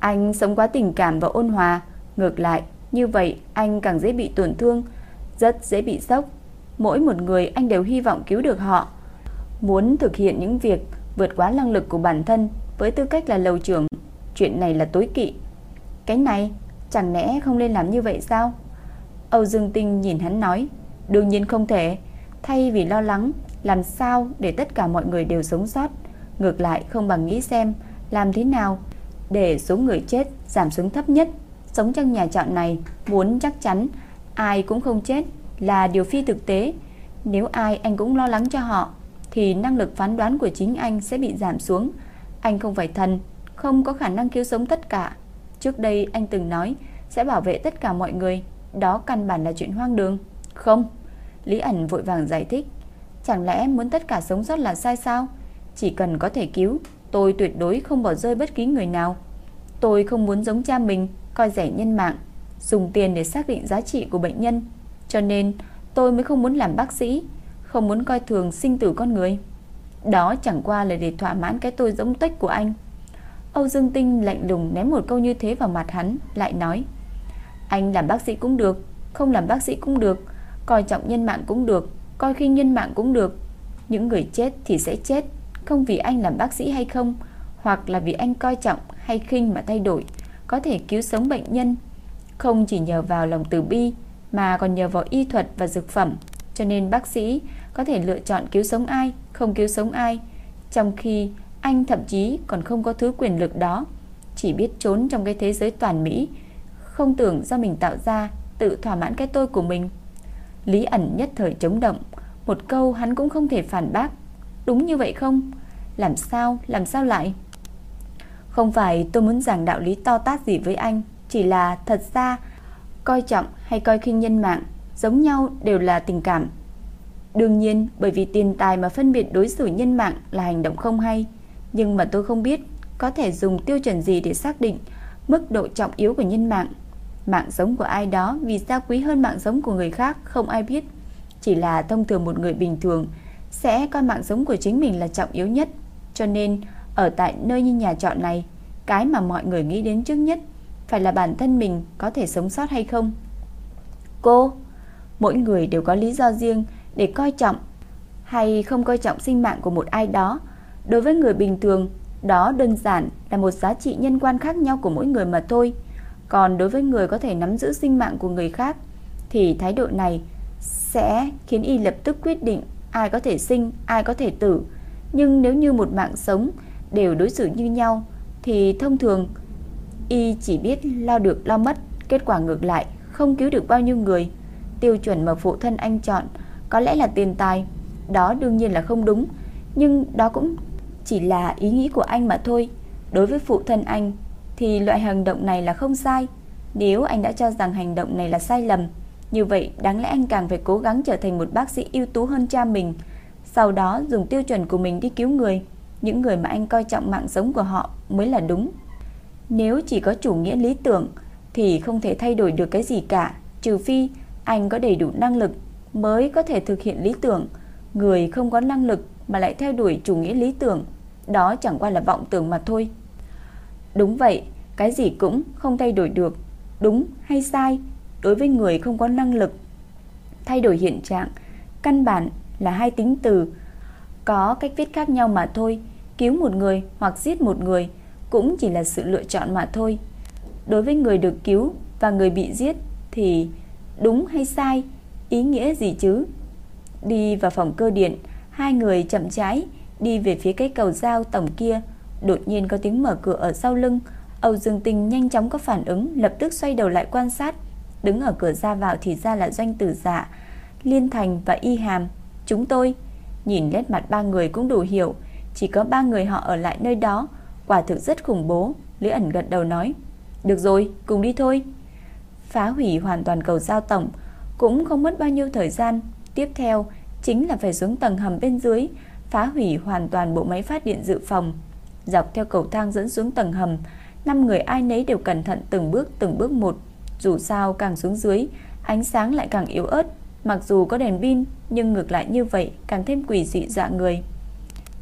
Anh sống quá tình cảm và ôn hòa, ngược lại, như vậy anh càng dễ bị tổn thương, rất dễ bị sốc. Mỗi một người anh đều hy vọng cứu được họ. Muốn thực hiện những việc vượt quá năng lực của bản thân với tư cách là lầu trưởng, chuyện này là tối kỵ. Cái này chẳng lẽ không nên làm như vậy sao? Âu Dương Tinh nhìn hắn nói, đương nhiên không thể, thay vì lo lắng làm sao để tất cả mọi người đều sống sót, ngược lại không bằng nghĩ xem làm thế nào để số người chết giảm xuống thấp nhất. Sống trong nhà trọ này muốn chắc chắn ai cũng không chết là điều phi thực tế. Nếu ai anh cũng lo lắng cho họ thì năng lực phán đoán của chính anh sẽ bị giảm xuống. Anh không phải thần, không có khả năng cứu sống tất cả. Trước đây anh từng nói sẽ bảo vệ tất cả mọi người, đó căn bản là chuyện hoang đường. Không, Lý ẩn vội vàng giải thích. Chẳng lẽ muốn tất cả sống sót là sai sao? Chỉ cần có thể cứu, tôi tuyệt đối không bỏ rơi bất kỳ người nào. Tôi không muốn giống cha mình, coi rẻ nhân mạng, dùng tiền để xác định giá trị của bệnh nhân. Cho nên tôi mới không muốn làm bác sĩ, không muốn coi thường sinh tử con người. Đó chẳng qua là để thỏa mãn cái tôi giống tách của anh. Âu Dương Tinh lạnh lùng ném một câu như thế vào mặt hắn, lại nói: "Anh làm bác sĩ cũng được, không làm bác sĩ cũng được, coi trọng nhân mạng cũng được, coi khinh nhân mạng cũng được. Những người chết thì sẽ chết, không vì anh làm bác sĩ hay không, hoặc là vì anh coi trọng hay khinh mà thay đổi, có thể cứu sống bệnh nhân, không chỉ nhờ vào lòng từ bi mà còn nhờ vào y thuật và dược phẩm, cho nên bác sĩ có thể lựa chọn cứu sống ai, không cứu sống ai, trong khi anh thậm chí còn không có thứ quyền lực đó, chỉ biết trốn trong cái thế giới toàn mỹ, không tưởng do mình tạo ra, tự thỏa mãn cái tôi của mình. Lý ẩn nhất thời chống động, một câu hắn cũng không thể phản bác. Đúng như vậy không? Làm sao, làm sao lại? Không phải tôi muốn giảng đạo lý to tát gì với anh, chỉ là thật ra coi trọng hay coi khinh nhân mạng giống nhau đều là tình cảm. Đương nhiên, bởi vì tiền tài mà phân biệt đối xử nhân mạng là hành động không hay, nhưng mà tôi không biết có thể dùng tiêu chuẩn gì để xác định mức độ trọng yếu của nhân mạng. Mạng sống của ai đó vì sao quý hơn mạng sống của người khác không ai biết. Chỉ là thông thường một người bình thường sẽ coi mạng sống của chính mình là trọng yếu nhất. Cho nên ở tại nơi như nhà trọ này, cái mà mọi người nghĩ đến trước nhất phải là bản thân mình có thể sống sót hay không. Cô, mỗi người đều có lý do riêng để coi trọng hay không coi trọng sinh mạng của một ai đó. Đối với người bình thường, đó đơn giản là một giá trị nhân quan khác nhau của mỗi người mà thôi. Còn đối với người có thể nắm giữ sinh mạng của người khác thì thái độ này sẽ khiến y lập tức quyết định ai có thể sinh, ai có thể tử. Nhưng nếu như một mạng sống đều đối xử như nhau thì thông thường y chỉ biết lo được lo mất, kết quả ngược lại không cứu được bao nhiêu người. Tiêu chuẩn mà phụ thân anh chọn có lẽ là tiền tài, đó đương nhiên là không đúng, nhưng đó cũng chỉ là ý nghĩ của anh mà thôi. Đối với phụ thân anh thì loại hành động này là không sai. Nếu anh đã cho rằng hành động này là sai lầm, như vậy đáng lẽ anh càng phải cố gắng trở thành một bác sĩ ưu tú hơn cha mình, sau đó dùng tiêu chuẩn của mình đi cứu người, những người mà anh coi trọng mạng sống của họ mới là đúng. Nếu chỉ có chủ nghĩa lý tưởng thì không thể thay đổi được cái gì cả, trừ phi anh có đầy đủ năng lực mới có thể thực hiện lý tưởng. Người không có năng lực mà lại theo đuổi chủ nghĩa lý tưởng, đó chẳng qua là vọng tưởng mà thôi. Đúng vậy, cái gì cũng không thay đổi được, đúng hay sai, đối với người không có năng lực thay đổi hiện trạng, căn bản là hai tính từ, có cách viết khác nhau mà thôi, cứu một người hoặc giết một người cũng chỉ là sự lựa chọn mà thôi. Đối với người được cứu và người bị giết thì đúng hay sai, ý nghĩa gì chứ? Đi vào phòng cơ điện, hai người chậm rãi đi về phía cái cầu giao tổng kia, đột nhiên có tiếng mở cửa ở sau lưng, Âu Dương Tinh nhanh chóng có phản ứng, lập tức xoay đầu lại quan sát. Đứng ở cửa ra vào thì ra là doanh tử dạ, Liên Thành và Y Hàm. Chúng tôi, nhìn nét mặt ba người cũng đủ hiểu, chỉ có ba người họ ở lại nơi đó, quả thực rất khủng bố. Lý ẩn gật đầu nói, được rồi, cùng đi thôi. Phá hủy hoàn toàn cầu giao tổng, cũng không mất bao nhiêu thời gian. Tiếp theo, chính là phải xuống tầng hầm bên dưới, phá hủy hoàn toàn bộ máy phát điện dự phòng. Dọc theo cầu thang dẫn xuống tầng hầm, năm người ai nấy đều cẩn thận từng bước từng bước một. Dù sao càng xuống dưới, ánh sáng lại càng yếu ớt, mặc dù có đèn pin nhưng ngược lại như vậy càng thêm quỷ dị dọa người.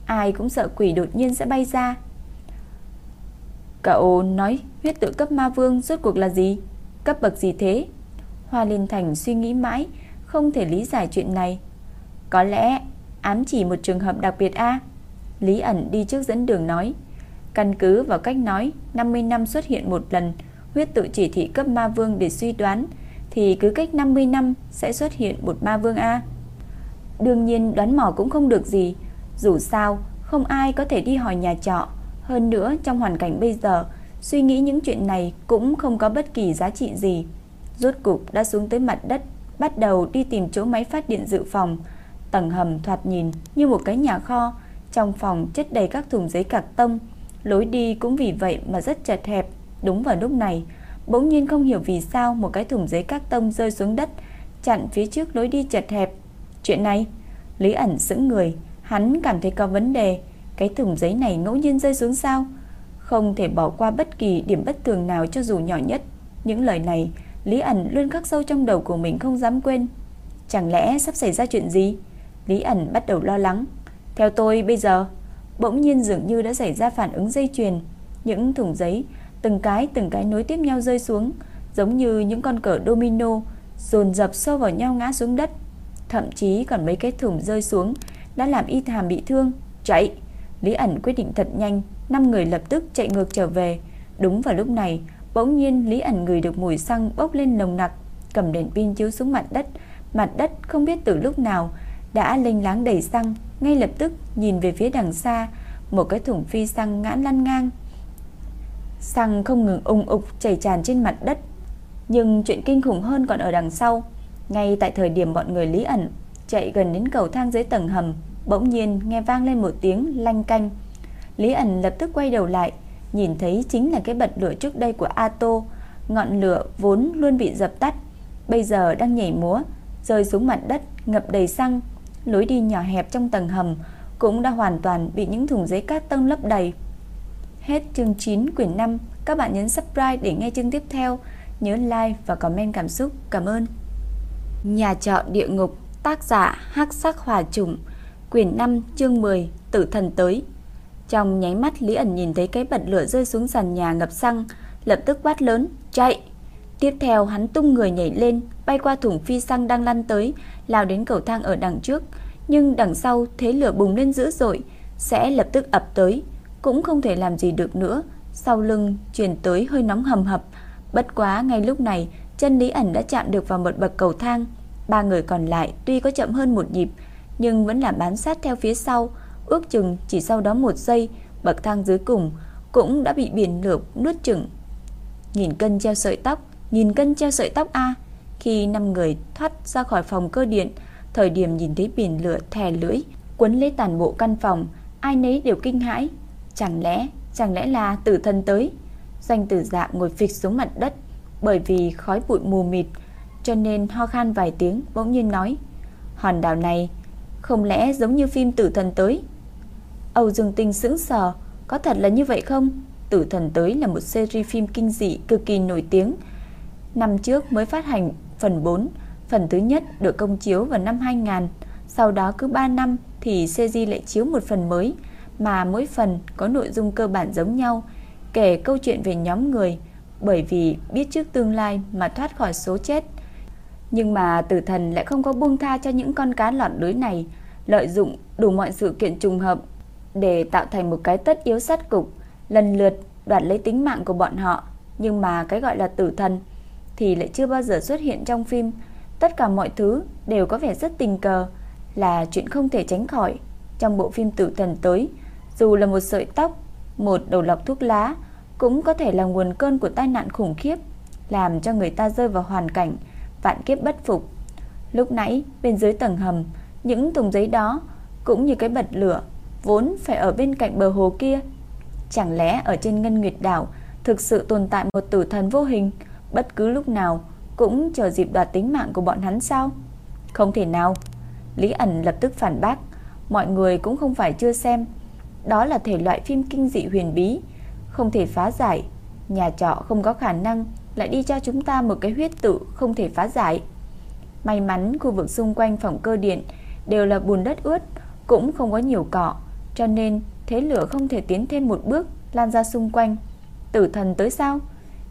Ai cũng sợ quỷ đột nhiên sẽ bay ra. Cậu nói huyết tự cấp ma vương rốt cuộc là gì? Cấp bậc gì thế? Hoa Liên Thành suy nghĩ mãi, không thể lý giải chuyện này. Có lẽ ám chỉ một trường hợp đặc biệt a Lý ẩn đi trước dẫn đường nói. Căn cứ vào cách nói 50 năm xuất hiện một lần huyết tự chỉ thị cấp ma vương để suy đoán thì cứ cách 50 năm sẽ xuất hiện một ma vương A. Đương nhiên đoán mò cũng không được gì, dù sao không ai có thể đi hỏi nhà trọ, hơn nữa trong hoàn cảnh bây giờ, suy nghĩ những chuyện này cũng không có bất kỳ giá trị gì. Rốt cục đã xuống tới mặt đất, bắt đầu đi tìm chỗ máy phát điện dự phòng. Tầng hầm thoạt nhìn như một cái nhà kho, trong phòng chất đầy các thùng giấy cạc tông, lối đi cũng vì vậy mà rất chật hẹp. Đúng vào lúc này, bỗng nhiên không hiểu vì sao một cái thùng giấy các tông rơi xuống đất, chặn phía trước lối đi chật hẹp. Chuyện này, Lý ẩn sững người, hắn cảm thấy có vấn đề, cái thùng giấy này ngẫu nhiên rơi xuống sao? Không thể bỏ qua bất kỳ điểm bất thường nào cho dù nhỏ nhất. Những lời này, Lý ẩn luôn khắc sâu trong đầu của mình không dám quên. Chẳng lẽ sắp xảy ra chuyện gì? Lý ẩn bắt đầu lo lắng. Theo tôi bây giờ, bỗng nhiên dường như đã xảy ra phản ứng dây chuyền. Những thùng giấy, từng cái từng cái nối tiếp nhau rơi xuống, giống như những con cờ domino, dồn dập sâu vào nhau ngã xuống đất. Thậm chí còn mấy cái thùng rơi xuống đã làm y thàm bị thương. Chạy! Lý ẩn quyết định thật nhanh, năm người lập tức chạy ngược trở về. Đúng vào lúc này, bỗng nhiên Lý ẩn ngửi được mùi xăng bốc lên nồng nặc, cầm đèn pin chiếu xuống mặt đất. Mặt đất không biết từ lúc nào đã lênh láng đầy xăng, ngay lập tức nhìn về phía đằng xa, một cái thùng phi xăng ngã lăn ngang. Xăng không ngừng ung ục chảy tràn trên mặt đất, nhưng chuyện kinh khủng hơn còn ở đằng sau. Ngay tại thời điểm bọn người Lý ẩn chạy gần đến cầu thang dưới tầng hầm, bỗng nhiên nghe vang lên một tiếng lanh canh. Lý ẩn lập tức quay đầu lại, nhìn thấy chính là cái bật lửa trước đây của Ato, ngọn lửa vốn luôn bị dập tắt, bây giờ đang nhảy múa, rơi xuống mặt đất ngập đầy xăng, lối đi nhỏ hẹp trong tầng hầm cũng đã hoàn toàn bị những thùng giấy cát tông lấp đầy. Hết chương 9 quyển 5, các bạn nhấn subscribe để nghe chương tiếp theo. nhớ like và comment cảm xúc. Cảm ơn. Nhà trọ địa ngục, tác giả Hắc Sắc Hỏa Trùng, quyển 5, chương 10, Tử thần tới. Trong nháy mắt Lý ẩn nhìn thấy cái bật lửa rơi xuống sàn nhà ngập xăng, lập tức quát lớn, chạy. Tiếp theo hắn tung người nhảy lên, bay qua thùng phi xăng đang lăn tới, lao đến cầu thang ở đằng trước, nhưng đằng sau thế lửa bùng lên dữ dội, sẽ lập tức ập tới, cũng không thể làm gì được nữa. Sau lưng truyền tới hơi nóng hầm hập, bất quá ngay lúc này, chân Lý ẩn đã chạm được vào một bậc cầu thang. Ba người còn lại tuy có chậm hơn một nhịp, nhưng vẫn là bám sát theo phía sau, ước chừng chỉ sau đó một giây, bậc thang dưới cùng cũng đã bị biển lửa nuốt chửng. Nhìn cân treo sợi tóc, nhìn cân treo sợi tóc a. Khi năm người thoát ra khỏi phòng cơ điện, thời điểm nhìn thấy biển lửa thè lưỡi quấn lấy toàn bộ căn phòng, ai nấy đều kinh hãi. Chẳng lẽ, chẳng lẽ là tử thần tới? Doanh tử dạ ngồi phịch xuống mặt đất, bởi vì khói bụi mù mịt, cho nên ho khan vài tiếng bỗng nhiên nói: "Hòn đảo này không lẽ giống như phim Tử thần tới?" Âu Dương Tinh sững sờ, có thật là như vậy không? Tử thần tới là một series phim kinh dị cực kỳ nổi tiếng. Năm trước mới phát hành phần 4, phần thứ nhất được công chiếu vào năm 2000, sau đó cứ 3 năm thì series lại chiếu một phần mới, mà mỗi phần có nội dung cơ bản giống nhau, kể câu chuyện về nhóm người bởi vì biết trước tương lai mà thoát khỏi số chết. Nhưng mà tử thần lại không có buông tha cho những con cá lọt lưới này, lợi dụng đủ mọi sự kiện trùng hợp để tạo thành một cái tất yếu sát cục, lần lượt đoạt lấy tính mạng của bọn họ. Nhưng mà cái gọi là tử thần thì lại chưa bao giờ xuất hiện trong phim. Tất cả mọi thứ đều có vẻ rất tình cờ, là chuyện không thể tránh khỏi. Trong bộ phim tử thần tới, dù là một sợi tóc, một đầu lọc thuốc lá, cũng có thể là nguồn cơn của tai nạn khủng khiếp, làm cho người ta rơi vào hoàn cảnh vạn kiếp bất phục. Lúc nãy, bên dưới tầng hầm, những thùng giấy đó cũng như cái bật lửa vốn phải ở bên cạnh bờ hồ kia. Chẳng lẽ ở trên Ngân Nguyệt đảo thực sự tồn tại một tử thần vô hình, bất cứ lúc nào cũng chờ dịp đoạt tính mạng của bọn hắn sao? Không thể nào. Lý ẩn lập tức phản bác, mọi người cũng không phải chưa xem. Đó là thể loại phim kinh dị huyền bí, không thể phá giải. Nhà trọ không có khả năng lại đi cho chúng ta một cái huyết tự không thể phá giải. May mắn khu vực xung quanh phòng cơ điện đều là bùn đất ướt, cũng không có nhiều cỏ, cho nên thế lửa không thể tiến thêm một bước lan ra xung quanh. Tử thần tới sao?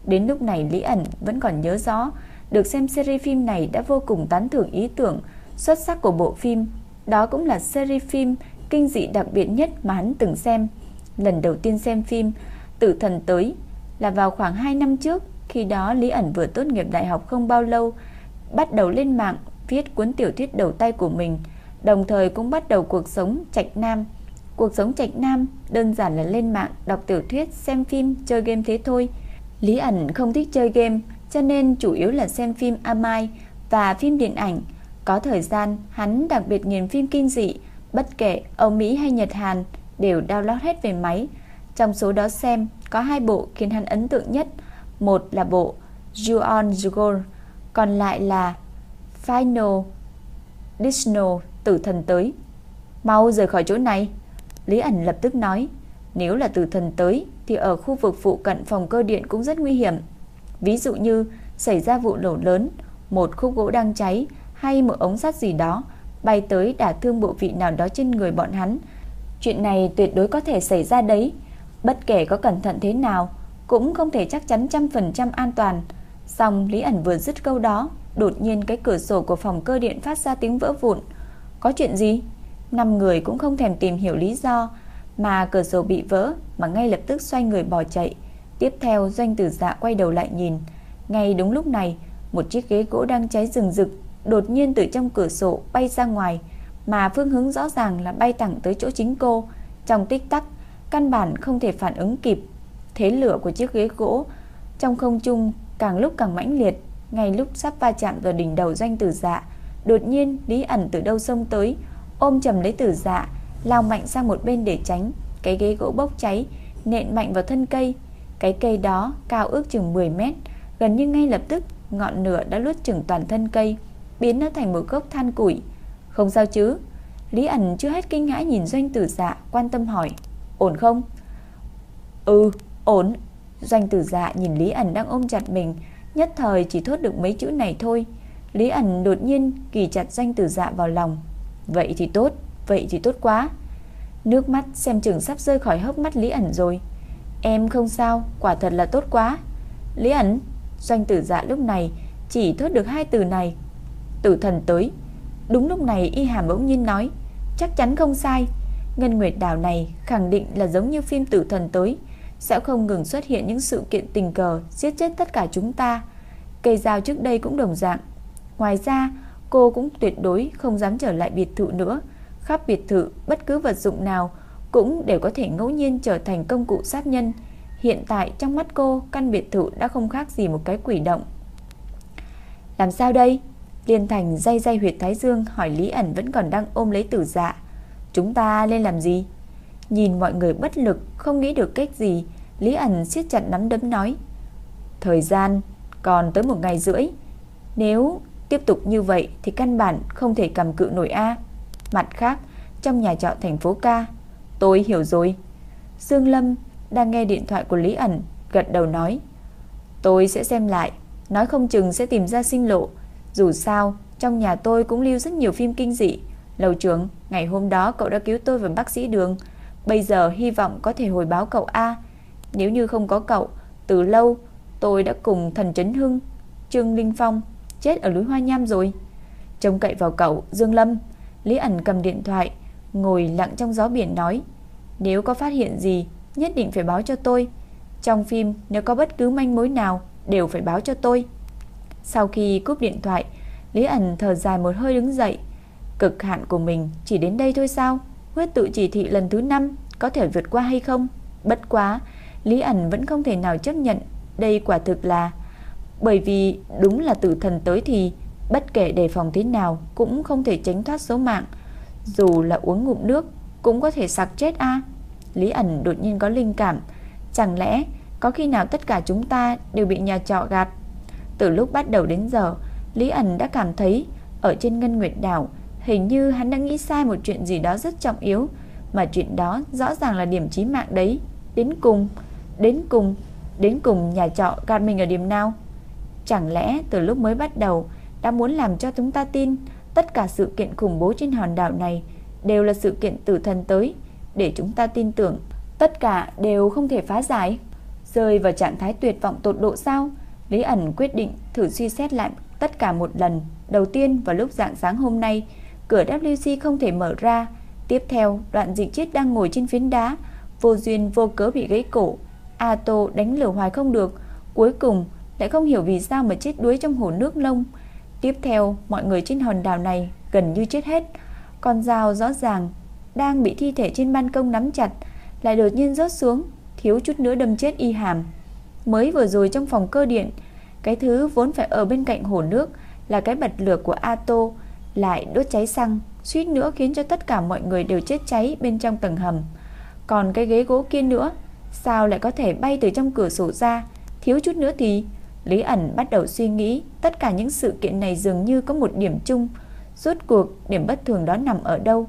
Đến lúc này Lý ẩn vẫn còn nhớ rõ, được xem series phim này đã vô cùng tán thưởng ý tưởng xuất sắc của bộ phim. Đó cũng là series phim kinh dị đặc biệt nhất mà hắn từng xem. Lần đầu tiên xem phim Tử thần tới là vào khoảng 2 năm trước, khi đó Lý ẩn vừa tốt nghiệp đại học không bao lâu, bắt đầu lên mạng viết cuốn tiểu thuyết đầu tay của mình, đồng thời cũng bắt đầu cuộc sống trạch nam. Cuộc sống trạch nam đơn giản là lên mạng, đọc tiểu thuyết, xem phim, chơi game thế thôi. Lý ẩn không thích chơi game, cho nên chủ yếu là xem phim Amai và phim điện ảnh. Có thời gian, hắn đặc biệt nghiền phim kinh dị, bất kể Âu Mỹ hay Nhật Hàn đều download hết về máy. Trong số đó xem, có hai bộ khiến hắn ấn tượng nhất. Một là bộ You on the còn lại là Final Disney tử thần tới. Mau rời khỏi chỗ này. Lý ẩn lập tức nói, nếu là tử thần tới thì ở khu vực phụ cận phòng cơ điện cũng rất nguy hiểm. Ví dụ như xảy ra vụ nổ lớn, một khúc gỗ đang cháy hay một ống sắt gì đó bay tới đả thương bộ vị nào đó trên người bọn hắn. Chuyện này tuyệt đối có thể xảy ra đấy. Bất kể có cẩn thận thế nào, cũng không thể chắc chắn trăm phần trăm an toàn. Xong Lý ẩn vừa dứt câu đó, đột nhiên cái cửa sổ của phòng cơ điện phát ra tiếng vỡ vụn. Có chuyện gì? Năm người cũng không thèm tìm hiểu lý do, mà cửa sổ bị vỡ mà ngay lập tức xoay người bỏ chạy. Tiếp theo doanh tử dạ quay đầu lại nhìn. Ngay đúng lúc này, một chiếc ghế gỗ đang cháy rừng rực đột nhiên từ trong cửa sổ bay ra ngoài, mà phương hướng rõ ràng là bay thẳng tới chỗ chính cô. Trong tích tắc, căn bản không thể phản ứng kịp. Thế lửa của chiếc ghế gỗ trong không trung càng lúc càng mãnh liệt, ngay lúc sắp va chạm vào đỉnh đầu doanh tử dạ, đột nhiên Lý ẩn từ đâu xông tới, ôm chầm lấy tử dạ, lao mạnh sang một bên để tránh, cái ghế gỗ bốc cháy, nện mạnh vào thân cây. Cái cây đó cao ước chừng 10 mét, gần như ngay lập tức ngọn lửa đã luốt chừng toàn thân cây, biến nó thành một gốc than củi. Không sao chứ? Lý ẩn chưa hết kinh ngãi nhìn doanh tử dạ, quan tâm hỏi. Ổn không? Ừ, ổn. Doanh tử dạ nhìn Lý ẩn đang ôm chặt mình, nhất thời chỉ thốt được mấy chữ này thôi. Lý ẩn đột nhiên kỳ chặt doanh tử dạ vào lòng. Vậy thì tốt, vậy thì tốt quá. Nước mắt xem chừng sắp rơi khỏi hốc mắt Lý ẩn rồi. Em không sao, quả thật là tốt quá. Lý ẩn, doanh tử dạ lúc này chỉ thốt được hai từ này. Tử thần tới. Đúng lúc này y hàm bỗng nhiên nói, chắc chắn không sai. Ngân Nguyệt Đảo này khẳng định là giống như phim tử thần tới, sẽ không ngừng xuất hiện những sự kiện tình cờ giết chết tất cả chúng ta. Cây dao trước đây cũng đồng dạng. Ngoài ra, cô cũng tuyệt đối không dám trở lại biệt thự nữa. Khắp biệt thự, bất cứ vật dụng nào cũng đều có thể ngẫu nhiên trở thành công cụ sát nhân. Hiện tại trong mắt cô, căn biệt thự đã không khác gì một cái quỷ động. Làm sao đây? Liên Thành dây dây huyệt Thái Dương hỏi Lý ẩn vẫn còn đang ôm lấy tử dạ. Chúng ta lên làm gì? Nhìn mọi người bất lực, không nghĩ được cách gì, Lý ẩn siết chặt nắm đấm nói. Thời gian còn tới một ngày rưỡi. Nếu tiếp tục như vậy thì căn bản không thể cầm cự nổi A. Mặt khác, trong nhà trọ thành phố ca, tôi hiểu rồi. Dương Lâm đang nghe điện thoại của Lý ẩn, gật đầu nói. Tôi sẽ xem lại, nói không chừng sẽ tìm ra sinh lộ. Dù sao, trong nhà tôi cũng lưu rất nhiều phim kinh dị. Lầu trưởng, ngày hôm đó cậu đã cứu tôi và bác sĩ Đường. Bây giờ hy vọng có thể hồi báo cậu A. Nếu như không có cậu, từ lâu tôi đã cùng thần Trấn Hưng, Trương Linh Phong chết ở núi Hoa Nham rồi. Trông cậy vào cậu, Dương Lâm. Lý ẩn cầm điện thoại, ngồi lặng trong gió biển nói. Nếu có phát hiện gì, nhất định phải báo cho tôi. Trong phim, nếu có bất cứ manh mối nào, đều phải báo cho tôi. Sau khi cúp điện thoại, Lý ẩn thở dài một hơi đứng dậy. Cực hạn của mình chỉ đến đây thôi sao? Huyết tự chỉ thị lần thứ 5 có thể vượt qua hay không? Bất quá, Lý ẩn vẫn không thể nào chấp nhận đây quả thực là bởi vì đúng là tử thần tới thì bất kể đề phòng thế nào cũng không thể tránh thoát số mạng. Dù là uống ngụm nước cũng có thể sặc chết a. Lý ẩn đột nhiên có linh cảm, chẳng lẽ có khi nào tất cả chúng ta đều bị nhà trọ gạt? Từ lúc bắt đầu đến giờ, Lý ẩn đã cảm thấy ở trên Ngân Nguyệt đảo hình như hắn đã nghĩ sai một chuyện gì đó rất trọng yếu, mà chuyện đó rõ ràng là điểm chí mạng đấy. Đến cùng, đến cùng, đến cùng nhà trọ gạt mình ở điểm nào? Chẳng lẽ từ lúc mới bắt đầu đã muốn làm cho chúng ta tin tất cả sự kiện khủng bố trên hòn đảo này đều là sự kiện tử thần tới để chúng ta tin tưởng tất cả đều không thể phá giải? Rơi vào trạng thái tuyệt vọng tột độ sao? Lý ẩn quyết định thử suy xét lại tất cả một lần. Đầu tiên vào lúc dạng sáng hôm nay, cửa WC không thể mở ra. Tiếp theo, đoạn dịch chết đang ngồi trên phiến đá, vô duyên vô cớ bị gãy cổ. A Tô đánh lửa hoài không được, cuối cùng lại không hiểu vì sao mà chết đuối trong hồ nước lông. Tiếp theo, mọi người trên hòn đảo này gần như chết hết. Con dao rõ ràng đang bị thi thể trên ban công nắm chặt, lại đột nhiên rớt xuống, thiếu chút nữa đâm chết y hàm. Mới vừa rồi trong phòng cơ điện, cái thứ vốn phải ở bên cạnh hồ nước là cái bật lửa của Ato lại đốt cháy xăng, suýt nữa khiến cho tất cả mọi người đều chết cháy bên trong tầng hầm. Còn cái ghế gỗ kia nữa, sao lại có thể bay từ trong cửa sổ ra, thiếu chút nữa thì Lý ẩn bắt đầu suy nghĩ, tất cả những sự kiện này dường như có một điểm chung, rốt cuộc điểm bất thường đó nằm ở đâu?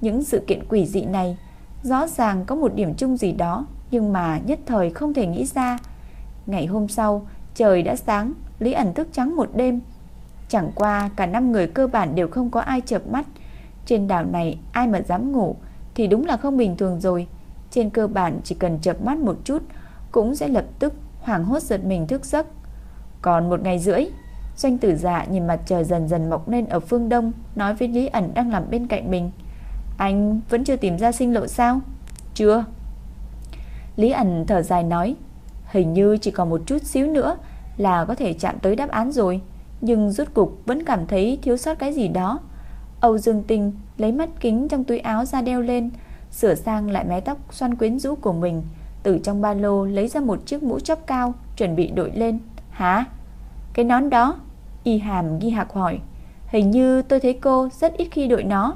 Những sự kiện quỷ dị này rõ ràng có một điểm chung gì đó, nhưng mà nhất thời không thể nghĩ ra. Ngày hôm sau, trời đã sáng, Lý ẩn thức trắng một đêm. Chẳng qua cả năm người cơ bản đều không có ai chợp mắt. Trên đảo này ai mà dám ngủ thì đúng là không bình thường rồi. Trên cơ bản chỉ cần chợp mắt một chút cũng sẽ lập tức hoảng hốt giật mình thức giấc. Còn một ngày rưỡi, doanh tử dạ nhìn mặt trời dần dần mọc lên ở phương đông, nói với Lý ẩn đang nằm bên cạnh mình. Anh vẫn chưa tìm ra sinh lộ sao? Chưa. Lý ẩn thở dài nói, hình như chỉ còn một chút xíu nữa là có thể chạm tới đáp án rồi, nhưng rốt cục vẫn cảm thấy thiếu sót cái gì đó. Âu Dương Tinh lấy mắt kính trong túi áo ra đeo lên, sửa sang lại mái tóc xoăn quyến rũ của mình, từ trong ba lô lấy ra một chiếc mũ chóp cao, chuẩn bị đội lên. Hả? Cái nón đó? Y hàm ghi hạc hỏi. Hình như tôi thấy cô rất ít khi đội nó.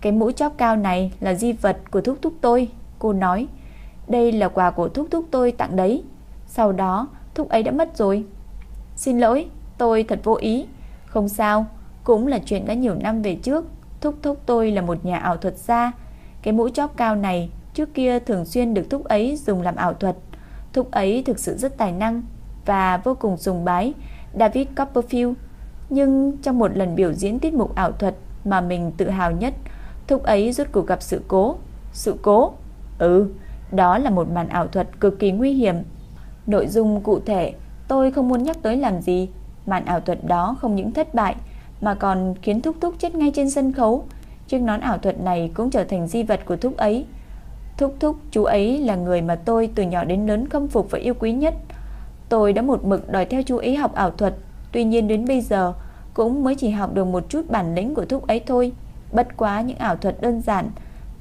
Cái mũ chóp cao này là di vật của thúc thúc tôi. Cô nói, đây là quà của thúc thúc tôi tặng đấy. Sau đó, thúc ấy đã mất rồi. Xin lỗi, tôi thật vô ý. Không sao, cũng là chuyện đã nhiều năm về trước. Thúc thúc tôi là một nhà ảo thuật gia. Cái mũ chóp cao này trước kia thường xuyên được thúc ấy dùng làm ảo thuật. Thúc ấy thực sự rất tài năng, và vô cùng sùng bái David Copperfield. Nhưng trong một lần biểu diễn tiết mục ảo thuật mà mình tự hào nhất, thúc ấy rốt cuộc gặp sự cố. Sự cố? Ừ, đó là một màn ảo thuật cực kỳ nguy hiểm. Nội dung cụ thể tôi không muốn nhắc tới làm gì. Màn ảo thuật đó không những thất bại mà còn khiến Thúc Thúc chết ngay trên sân khấu. Chiếc nón ảo thuật này cũng trở thành di vật của Thúc ấy. Thúc Thúc, chú ấy là người mà tôi từ nhỏ đến lớn khâm phục và yêu quý nhất. Tôi đã một mực đòi theo chú ấy học ảo thuật, tuy nhiên đến bây giờ cũng mới chỉ học được một chút bản lĩnh của Thúc ấy thôi. Bất quá những ảo thuật đơn giản,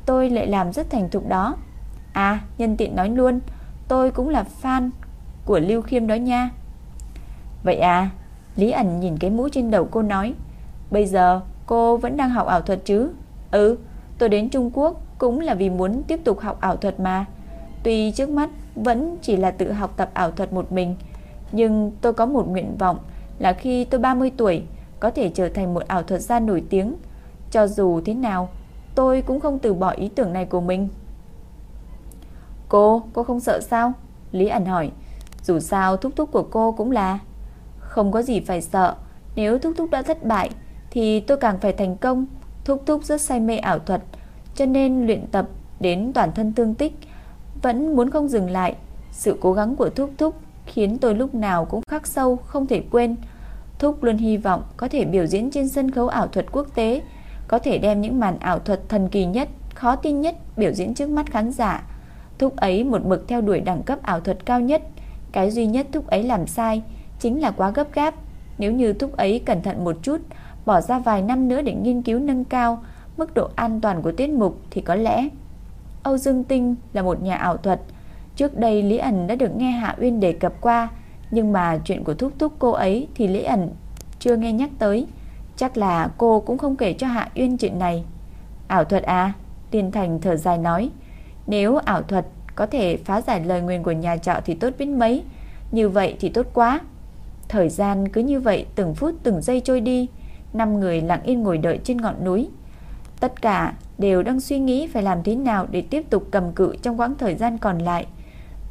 tôi lại làm rất thành thục đó. À, nhân tiện nói luôn, tôi cũng là fan của Lưu Khiêm đó nha. Vậy à, Lý ẩn nhìn cái mũ trên đầu cô nói, bây giờ cô vẫn đang học ảo thuật chứ? Ừ, tôi đến Trung Quốc cũng là vì muốn tiếp tục học ảo thuật mà. Tuy trước mắt vẫn chỉ là tự học tập ảo thuật một mình, nhưng tôi có một nguyện vọng là khi tôi 30 tuổi có thể trở thành một ảo thuật gia nổi tiếng. Cho dù thế nào, tôi cũng không từ bỏ ý tưởng này của mình. Cô, cô không sợ sao? Lý ẩn hỏi. Dù sao thúc thúc của cô cũng là. Không có gì phải sợ. Nếu thúc thúc đã thất bại Thì tôi càng phải thành công. Thúc thúc rất say mê ảo thuật Cho nên luyện tập đến toàn thân tương tích. Vẫn muốn không dừng lại. Sự cố gắng của thúc thúc Khiến tôi lúc nào cũng khắc sâu Không thể quên. Thúc luôn hy vọng có thể biểu diễn trên sân khấu ảo thuật quốc tế Có thể đem những màn ảo thuật thần kỳ nhất Khó tin nhất biểu diễn trước mắt khán giả. Thúc ấy một mực theo đuổi đẳng cấp ảo thuật cao nhất. Cái duy nhất thúc ấy làm sai Chính là quá gấp gáp. Nếu như thúc ấy cẩn thận một chút, Bỏ ra vài năm nữa để nghiên cứu nâng cao Mức độ an toàn của tiết mục Thì có lẽ Âu Dương Tinh là một nhà ảo thuật. Trước đây Lý ẩn đã được nghe Hạ Uyên đề cập qua, Nhưng mà chuyện của thúc thúc cô ấy Thì Lý ẩn chưa nghe nhắc tới. Chắc là cô cũng không kể cho Hạ Uyên chuyện này. Ảo thuật à? Tiên Thành thở dài nói. Nếu ảo thuật có thể phá giải lời nguyền của nhà trọ thì tốt biết mấy. Như vậy thì tốt quá. Thời gian cứ như vậy, từng phút, từng giây trôi đi. Năm người lặng yên ngồi đợi trên ngọn núi. Tất cả đều đang suy nghĩ phải làm thế nào để tiếp tục cầm cự trong quãng thời gian còn lại.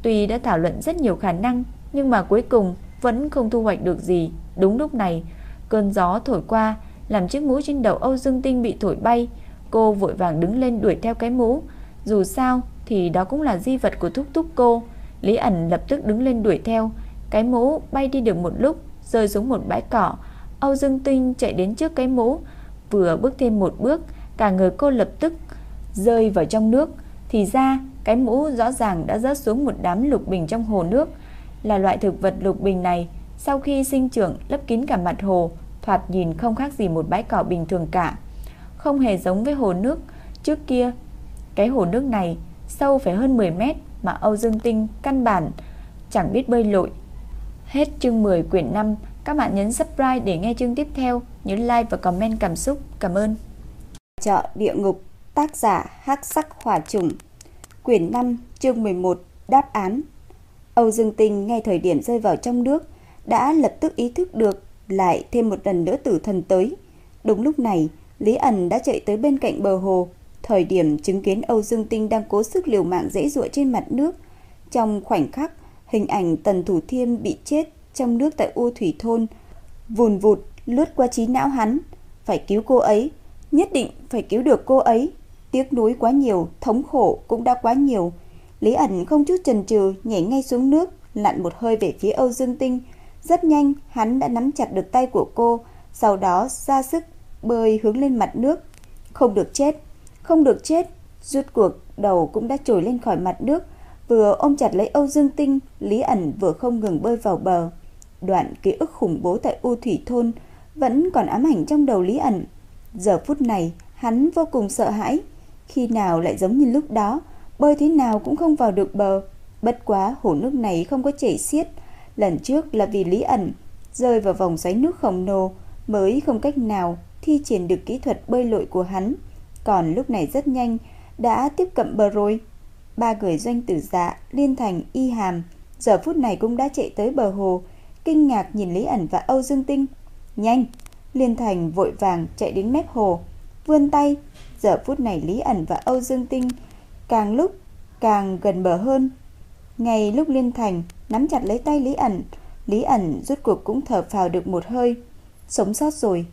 Tuy đã thảo luận rất nhiều khả năng, Nhưng mà cuối cùng vẫn không thu hoạch được gì. Đúng lúc này, Cơn gió thổi qua, Làm chiếc mũ trên đầu Âu Dương Tinh bị thổi bay. Cô vội vàng đứng lên đuổi theo cái mũ. Dù sao thì đó cũng là di vật của thúc thúc cô. Lý ẩn lập tức đứng lên đuổi theo, cái mũ bay đi được một lúc, rơi xuống một bãi cỏ. Âu Dương Tinh chạy đến trước cái mũ, vừa bước thêm một bước, cả người cô lập tức rơi vào trong nước. Thì ra, cái mũ rõ ràng đã rớt xuống một đám lục bình trong hồ nước. Là loại thực vật lục bình này, sau khi sinh trưởng lấp kín cả mặt hồ, thoạt nhìn không khác gì một bãi cỏ bình thường cả. Không hề giống với hồ nước trước kia. Cái hồ nước này sâu phải hơn 10 mét mà Âu Dương Tinh căn bản chẳng biết bơi lội. Hết chương 10 quyển 5, các bạn nhấn subscribe để nghe chương tiếp theo, nhớ like và comment cảm xúc. Cảm ơn. Chợ địa ngục, tác giả Hắc Sắc Hỏa Trùng, quyển 5, chương 11, đáp án. Âu Dương Tinh ngay thời điểm rơi vào trong nước đã lập tức ý thức được lại thêm một lần nữa tử thần tới. Đúng lúc này, Lý ẩn đã chạy tới bên cạnh bờ hồ, Thời điểm chứng kiến Âu Dương Tinh đang cố sức liều mạng dễ dụa trên mặt nước, trong khoảnh khắc, hình ảnh Tần Thủ Thiêm bị chết trong nước tại U Thủy Thôn vùn vụt lướt qua trí não hắn. Phải cứu cô ấy, nhất định phải cứu được cô ấy. Tiếc nuối quá nhiều, thống khổ cũng đã quá nhiều. Lý ẩn không chút chần chừ nhảy ngay xuống nước, lặn một hơi về phía Âu Dương Tinh. Rất nhanh, hắn đã nắm chặt được tay của cô, sau đó ra sức bơi hướng lên mặt nước. Không được chết, không được chết, rút cuộc đầu cũng đã trồi lên khỏi mặt nước, vừa ôm chặt lấy Âu Dương Tinh, Lý ẩn vừa không ngừng bơi vào bờ. Đoạn ký ức khủng bố tại U Thủy Thôn vẫn còn ám ảnh trong đầu Lý ẩn. Giờ phút này, hắn vô cùng sợ hãi. Khi nào lại giống như lúc đó, bơi thế nào cũng không vào được bờ. Bất quá hồ nước này không có chảy xiết. Lần trước là vì Lý ẩn rơi vào vòng xoáy nước khổng lồ mới không cách nào thi triển được kỹ thuật bơi lội của hắn còn lúc này rất nhanh đã tiếp cận bờ rồi. Ba người doanh tử dạ, liên thành, y hàm, giờ phút này cũng đã chạy tới bờ hồ, kinh ngạc nhìn Lý ẩn và Âu Dương Tinh. Nhanh! Liên thành vội vàng chạy đến mép hồ, vươn tay. Giờ phút này Lý ẩn và Âu Dương Tinh càng lúc càng gần bờ hơn. Ngay lúc Liên thành nắm chặt lấy tay Lý ẩn, Lý ẩn rút cuộc cũng thở phào được một hơi. Sống sót rồi.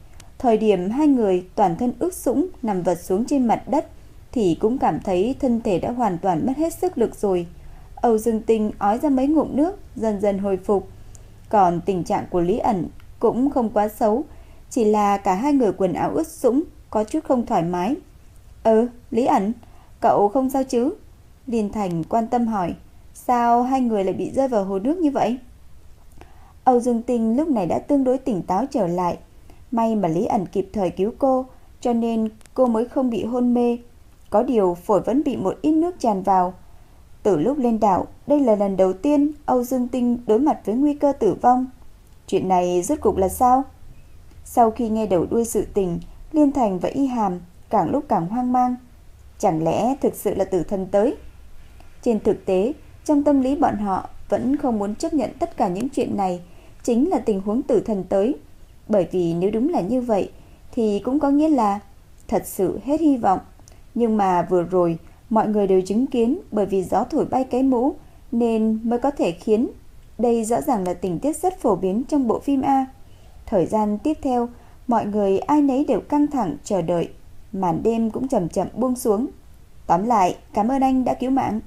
Thời điểm hai người toàn thân ướt sũng nằm vật xuống trên mặt đất thì cũng cảm thấy thân thể đã hoàn toàn mất hết sức lực rồi. Âu Dương Tinh ói ra mấy ngụm nước, dần dần hồi phục. Còn tình trạng của Lý ẩn cũng không quá xấu, chỉ là cả hai người quần áo ướt sũng, có chút không thoải mái. Ừ, Lý ẩn, cậu không sao chứ? Liên Thành quan tâm hỏi, sao hai người lại bị rơi vào hồ nước như vậy? Âu Dương Tinh lúc này đã tương đối tỉnh táo trở lại. May mà Lý ẩn kịp thời cứu cô, cho nên cô mới không bị hôn mê. Có điều phổi vẫn bị một ít nước tràn vào. Từ lúc lên đảo, đây là lần đầu tiên Âu Dương Tinh đối mặt với nguy cơ tử vong. Chuyện này rốt cục là sao? Sau khi nghe đầu đuôi sự tình, Liên Thành và Y Hàm càng lúc càng hoang mang. Chẳng lẽ thực sự là tử thần tới? Trên thực tế, trong tâm lý bọn họ vẫn không muốn chấp nhận tất cả những chuyện này chính là tình huống tử thần tới. Bởi vì nếu đúng là như vậy thì cũng có nghĩa là thật sự hết hy vọng. Nhưng mà vừa rồi mọi người đều chứng kiến bởi vì gió thổi bay cái mũ nên mới có thể khiến đây rõ ràng là tình tiết rất phổ biến trong bộ phim A. Thời gian tiếp theo, mọi người ai nấy đều căng thẳng chờ đợi, màn đêm cũng chậm chậm buông xuống. Tóm lại, cảm ơn anh đã cứu mạng.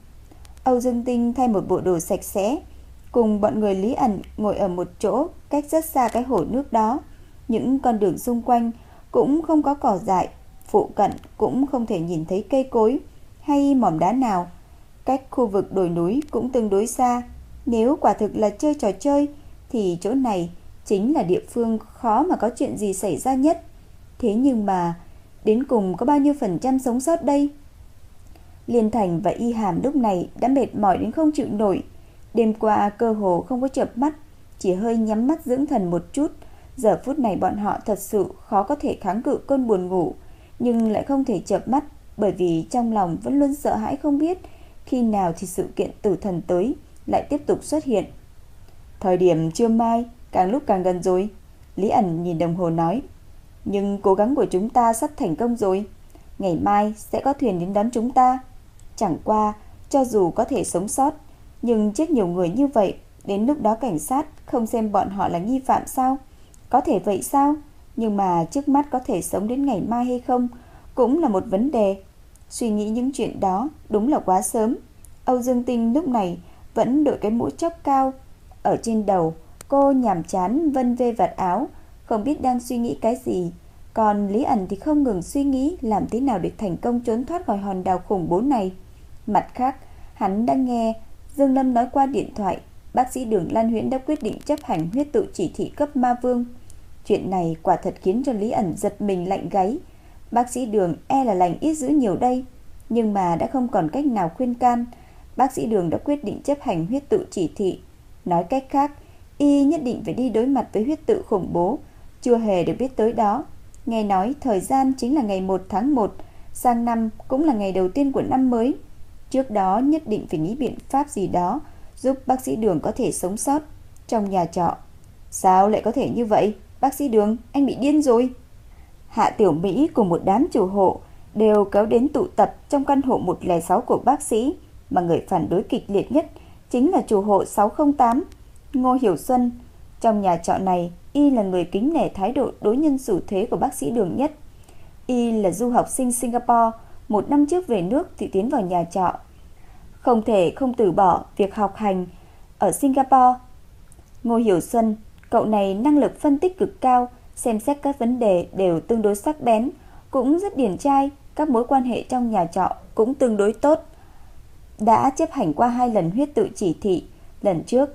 Âu Dương Tinh thay một bộ đồ sạch sẽ, cùng bọn người Lý ẩn ngồi ở một chỗ cách rất xa cái hồ nước đó. Những con đường xung quanh cũng không có cỏ dại, phụ cận cũng không thể nhìn thấy cây cối hay mỏm đá nào. Cách khu vực đồi núi cũng tương đối xa. Nếu quả thực là chơi trò chơi thì chỗ này chính là địa phương khó mà có chuyện gì xảy ra nhất. Thế nhưng mà đến cùng có bao nhiêu phần trăm sống sót đây? Liên Thành và Y Hàm lúc này đã mệt mỏi đến không chịu nổi. Đêm qua cơ hồ không có chợp mắt, chỉ hơi nhắm mắt dưỡng thần một chút. Giờ phút này bọn họ thật sự khó có thể kháng cự cơn buồn ngủ, nhưng lại không thể chợp mắt bởi vì trong lòng vẫn luôn sợ hãi không biết khi nào thì sự kiện tử thần tới lại tiếp tục xuất hiện. Thời điểm trưa mai càng lúc càng gần rồi, Lý ẩn nhìn đồng hồ nói. Nhưng cố gắng của chúng ta sắp thành công rồi. Ngày mai sẽ có thuyền đến đón chúng ta. Chẳng qua, cho dù có thể sống sót, nhưng chết nhiều người như vậy, đến lúc đó cảnh sát không xem bọn họ là nghi phạm sao? Có thể vậy sao? Nhưng mà trước mắt có thể sống đến ngày mai hay không cũng là một vấn đề. Suy nghĩ những chuyện đó đúng là quá sớm. Âu Dương Tinh lúc này vẫn đội cái mũ chóc cao. Ở trên đầu, cô nhàm chán vân vê vạt áo, không biết đang suy nghĩ cái gì. Còn Lý ẩn thì không ngừng suy nghĩ làm thế nào để thành công trốn thoát khỏi hòn đảo khủng bố này. Mặt khác, hắn đang nghe Dương Lâm nói qua điện thoại, bác sĩ Đường Lan Huyễn đã quyết định chấp hành huyết tự chỉ thị cấp ma vương. Chuyện này quả thật khiến cho Lý ẩn giật mình lạnh gáy. Bác sĩ Đường e là lành ít giữ nhiều đây, nhưng mà đã không còn cách nào khuyên can. Bác sĩ Đường đã quyết định chấp hành huyết tự chỉ thị. Nói cách khác, y nhất định phải đi đối mặt với huyết tự khủng bố, chưa hề được biết tới đó. Nghe nói thời gian chính là ngày 1 tháng 1, sang năm cũng là ngày đầu tiên của năm mới. Trước đó nhất định phải nghĩ biện pháp gì đó giúp bác sĩ Đường có thể sống sót trong nhà trọ. Sao lại có thể như vậy? Bác sĩ Đường, anh bị điên rồi. Hạ Tiểu Mỹ cùng một đám chủ hộ đều kéo đến tụ tập trong căn hộ 106 của bác sĩ, mà người phản đối kịch liệt nhất chính là chủ hộ 608, Ngô Hiểu Xuân. Trong nhà trọ này, y là người kính nể thái độ đối nhân xử thế của bác sĩ Đường nhất. Y là du học sinh Singapore, một năm trước về nước thì tiến vào nhà trọ. Không thể không từ bỏ việc học hành ở Singapore. Ngô Hiểu Xuân, cậu này năng lực phân tích cực cao, xem xét các vấn đề đều tương đối sắc bén, cũng rất điển trai, các mối quan hệ trong nhà trọ cũng tương đối tốt. Đã chấp hành qua hai lần huyết tự chỉ thị, lần trước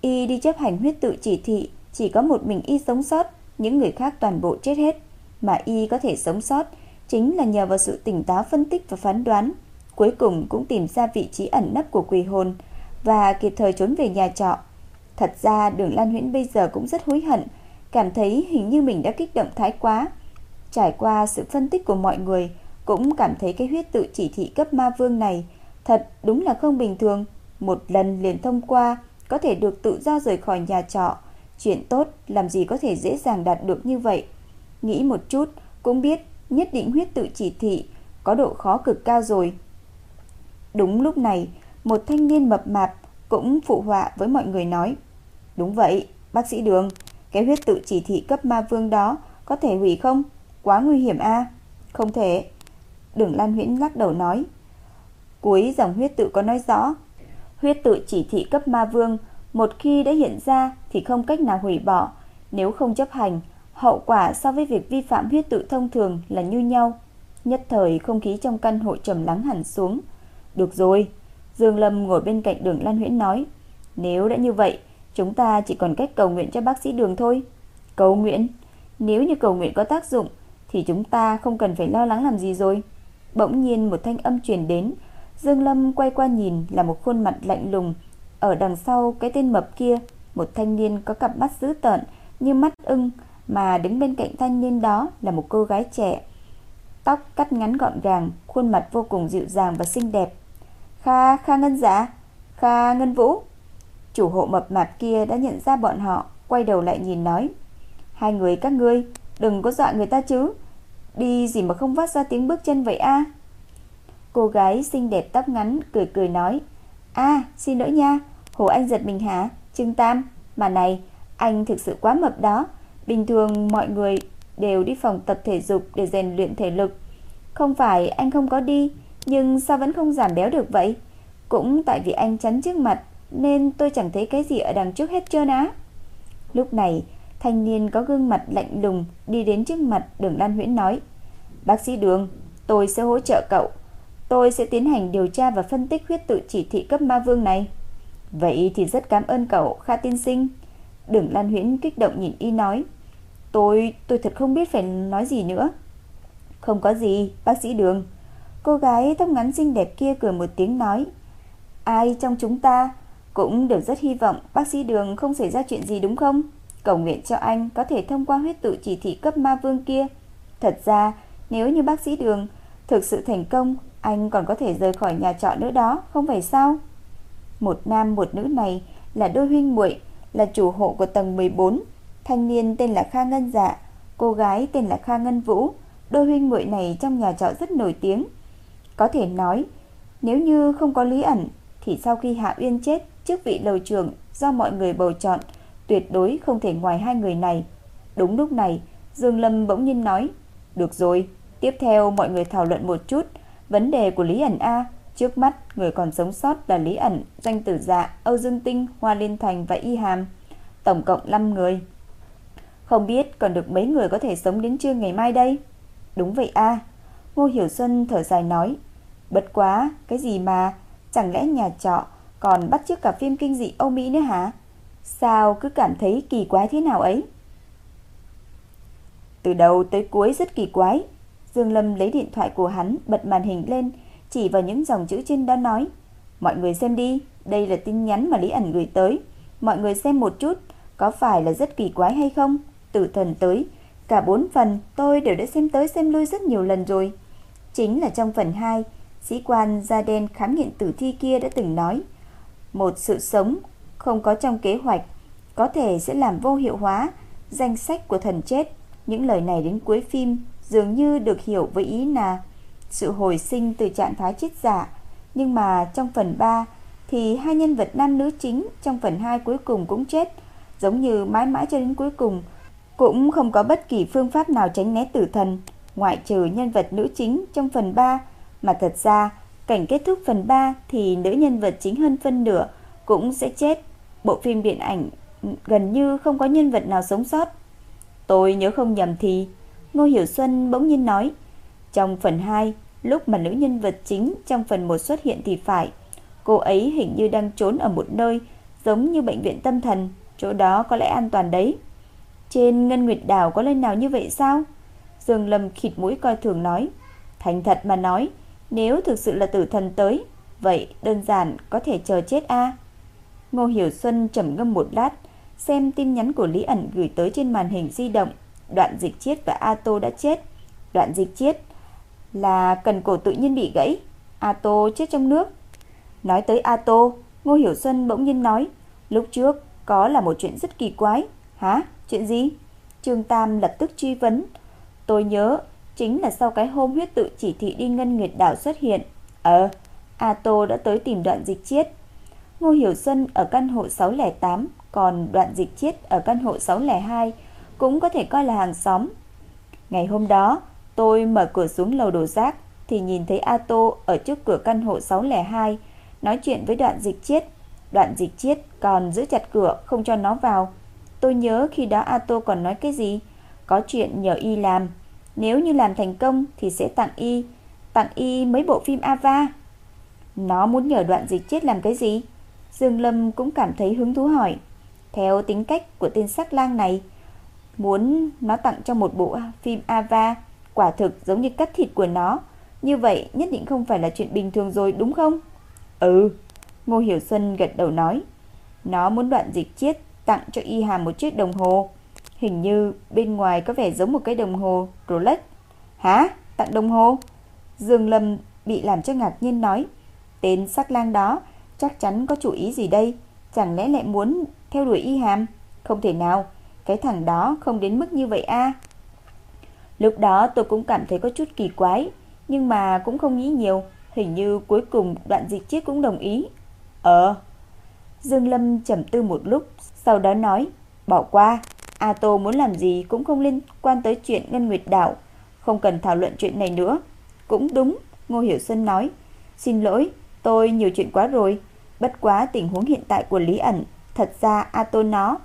y đi chấp hành huyết tự chỉ thị, chỉ có một mình y sống sót, những người khác toàn bộ chết hết, mà y có thể sống sót chính là nhờ vào sự tỉnh táo phân tích và phán đoán, cuối cùng cũng tìm ra vị trí ẩn nấp của quỷ hồn và kịp thời trốn về nhà trọ. Thật ra Đường Lan Huyễn bây giờ cũng rất hối hận, cảm thấy hình như mình đã kích động thái quá. Trải qua sự phân tích của mọi người, cũng cảm thấy cái huyết tự chỉ thị cấp ma vương này thật đúng là không bình thường. Một lần liền thông qua, có thể được tự do rời khỏi nhà trọ. Chuyện tốt làm gì có thể dễ dàng đạt được như vậy. Nghĩ một chút, cũng biết nhất định huyết tự chỉ thị có độ khó cực cao rồi. Đúng lúc này, một thanh niên mập mạp cũng phụ họa với mọi người nói. Đúng vậy, Bác sĩ Đường, cái huyết tự chỉ thị cấp ma vương đó có thể hủy không? Quá nguy hiểm a Không thể. Đường Lan Huyễn lắc đầu nói. Cuối dòng huyết tự có nói rõ, huyết tự chỉ thị cấp ma vương một khi đã hiện ra thì không cách nào hủy bỏ, nếu không chấp hành, hậu quả so với việc vi phạm huyết tự thông thường là như nhau. Nhất thời không khí trong căn hộ trầm lắng hẳn xuống. Được rồi, Dương Lâm ngồi bên cạnh Đường Lan Huyễn nói, nếu đã như vậy, chúng ta chỉ còn cách cầu nguyện cho bác sĩ Đường thôi. Cầu nguyện? Nếu như cầu nguyện có tác dụng thì chúng ta không cần phải lo lắng làm gì rồi. Bỗng nhiên một thanh âm truyền đến, Dương Lâm quay qua nhìn là một khuôn mặt lạnh lùng, ở đằng sau cái tên mập kia, một thanh niên có cặp mắt dữ tợn như mắt ưng, mà đứng bên cạnh thanh niên đó là một cô gái trẻ. Tóc cắt ngắn gọn gàng, khuôn mặt vô cùng dịu dàng và xinh đẹp. Kha, Kha Ngân Dạ, Kha Ngân Vũ. Chủ hộ mập mạp kia đã nhận ra bọn họ, quay đầu lại nhìn nói. Hai người các ngươi, đừng có dọa người ta chứ. Đi gì mà không phát ra tiếng bước chân vậy a? Cô gái xinh đẹp tóc ngắn cười cười nói. a xin lỗi nha, Hồ Anh giật mình hả? Trương Tam, mà này, anh thực sự quá mập đó. Bình thường mọi người đều đi phòng tập thể dục để rèn luyện thể lực. Không phải anh không có đi, nhưng sao vẫn không giảm béo được vậy? Cũng tại vì anh chắn trước mặt nên tôi chẳng thấy cái gì ở đằng trước hết trơn á. Lúc này, thanh niên có gương mặt lạnh lùng đi đến trước mặt Đường Lan Huyễn nói: "Bác sĩ Đường, tôi sẽ hỗ trợ cậu. Tôi sẽ tiến hành điều tra và phân tích huyết tự chỉ thị cấp ma vương này." Vậy thì rất cảm ơn cậu Kha tiên sinh. Đường Lan Huyễn kích động nhìn y nói. Tôi, tôi thật không biết phải nói gì nữa. Không có gì, bác sĩ Đường. Cô gái tóc ngắn xinh đẹp kia cười một tiếng nói. Ai trong chúng ta cũng đều rất hy vọng bác sĩ Đường không xảy ra chuyện gì đúng không? Cầu nguyện cho anh có thể thông qua huyết tự chỉ thị cấp ma vương kia. Thật ra, nếu như bác sĩ Đường thực sự thành công, anh còn có thể rời khỏi nhà trọ nữa đó, không phải sao? Một nam một nữ này là đôi huynh muội, là chủ hộ của tầng 14. Thanh niên tên là Kha Ngân Dạ, cô gái tên là Kha Ngân Vũ. Đôi huynh muội này trong nhà trọ rất nổi tiếng. Có thể nói, nếu như không có Lý ẩn thì sau khi Hạ Uyên chết, chức vị lầu trưởng do mọi người bầu chọn, tuyệt đối không thể ngoài hai người này. Đúng lúc này, Dương Lâm bỗng nhiên nói, "Được rồi, tiếp theo mọi người thảo luận một chút vấn đề của Lý ẩn a." Trước mắt, người còn sống sót là Lý ẩn, Danh Tử Dạ, Âu Dương Tinh, Hoa Liên Thành và Y Hàm. Tổng cộng 5 người. Không biết còn được mấy người có thể sống đến trưa ngày mai đây? Đúng vậy a Ngô Hiểu Xuân thở dài nói. Bất quá, cái gì mà, chẳng lẽ nhà trọ còn bắt chước cả phim kinh dị Âu Mỹ nữa hả? Sao cứ cảm thấy kỳ quái thế nào ấy? Từ đầu tới cuối rất kỳ quái. Dương Lâm lấy điện thoại của hắn, bật màn hình lên, chỉ vào những dòng chữ trên đó nói, "Mọi người xem đi, đây là tin nhắn mà Lý ẩn gửi tới, mọi người xem một chút, có phải là rất kỳ quái hay không? Tử thần tới, cả bốn phần tôi đều đã xem tới xem lui rất nhiều lần rồi." Chính là trong phần 2, sĩ quan da đen khám nghiệm tử thi kia đã từng nói, một sự sống không có trong kế hoạch có thể sẽ làm vô hiệu hóa danh sách của thần chết. Những lời này đến cuối phim dường như được hiểu với ý là sự hồi sinh từ trạng thái chết giả, nhưng mà trong phần 3 thì hai nhân vật nam nữ chính trong phần 2 cuối cùng cũng chết, giống như mãi mãi cho đến cuối cùng cũng không có bất kỳ phương pháp nào tránh né tử thần, ngoại trừ nhân vật nữ chính trong phần 3, mà thật ra cảnh kết thúc phần 3 thì nữ nhân vật chính hơn phân nửa cũng sẽ chết. Bộ phim điện ảnh gần như không có nhân vật nào sống sót. Tôi nhớ không nhầm thì Ngô Hiểu Xuân bỗng nhiên nói, trong phần 2 Lúc mà nữ nhân vật chính trong phần 1 xuất hiện thì phải, cô ấy hình như đang trốn ở một nơi giống như bệnh viện tâm thần, chỗ đó có lẽ an toàn đấy. Trên Ngân Nguyệt Đảo có nơi nào như vậy sao? Dương Lâm khịt mũi coi thường nói, thành thật mà nói, nếu thực sự là tử thần tới, vậy đơn giản có thể chờ chết a. Ngô Hiểu Xuân trầm ngâm một lát, xem tin nhắn của Lý ẩn gửi tới trên màn hình di động, Đoạn Dịch Chiết và A Tô đã chết. Đoạn Dịch Chiết là cần cổ tự nhiên bị gãy, Ato chết trong nước. Nói tới Ato, Ngô Hiểu Xuân bỗng nhiên nói, lúc trước có là một chuyện rất kỳ quái. Hả? Chuyện gì? Trương Tam lập tức truy vấn. Tôi nhớ, chính là sau cái hôm huyết tự chỉ thị đi ngân nguyệt đảo xuất hiện. Ờ, a tô đã tới tìm đoạn dịch chiết. Ngô Hiểu Xuân ở căn hộ 608, còn đoạn dịch chiết ở căn hộ 602 cũng có thể coi là hàng xóm. Ngày hôm đó, tôi mở cửa xuống lầu đổ rác thì nhìn thấy a tô ở trước cửa căn hộ 602 nói chuyện với đoạn dịch chiết. Đoạn dịch chiết còn giữ chặt cửa không cho nó vào. Tôi nhớ khi đó a tô còn nói cái gì? Có chuyện nhờ y làm. Nếu như làm thành công thì sẽ tặng y. Tặng y mấy bộ phim Ava. Nó muốn nhờ đoạn dịch chết làm cái gì? Dương Lâm cũng cảm thấy hứng thú hỏi. Theo tính cách của tên sắc lang này, muốn nó tặng cho một bộ phim Ava, quả thực giống như cắt thịt của nó. Như vậy nhất định không phải là chuyện bình thường rồi đúng không? Ừ, Ngô Hiểu Xuân gật đầu nói. Nó muốn đoạn dịch chiết tặng cho y Hà một chiếc đồng hồ. Hình như bên ngoài có vẻ giống một cái đồng hồ Rolex. Hả? Tặng đồng hồ? Dương Lâm bị làm cho ngạc nhiên nói. Tên sắc lang đó chắc chắn có chủ ý gì đây? Chẳng lẽ lại muốn theo đuổi y hàm? Không thể nào, cái thằng đó không đến mức như vậy a. Lúc đó tôi cũng cảm thấy có chút kỳ quái, nhưng mà cũng không nghĩ nhiều, hình như cuối cùng đoạn dịch chiết cũng đồng ý. Ờ. Dương Lâm trầm tư một lúc, sau đó nói, bỏ qua, A Tô muốn làm gì cũng không liên quan tới chuyện Ngân Nguyệt Đảo, không cần thảo luận chuyện này nữa. Cũng đúng, Ngô Hiểu Xuân nói, xin lỗi, tôi nhiều chuyện quá rồi, bất quá tình huống hiện tại của Lý ẩn, thật ra A Tô nó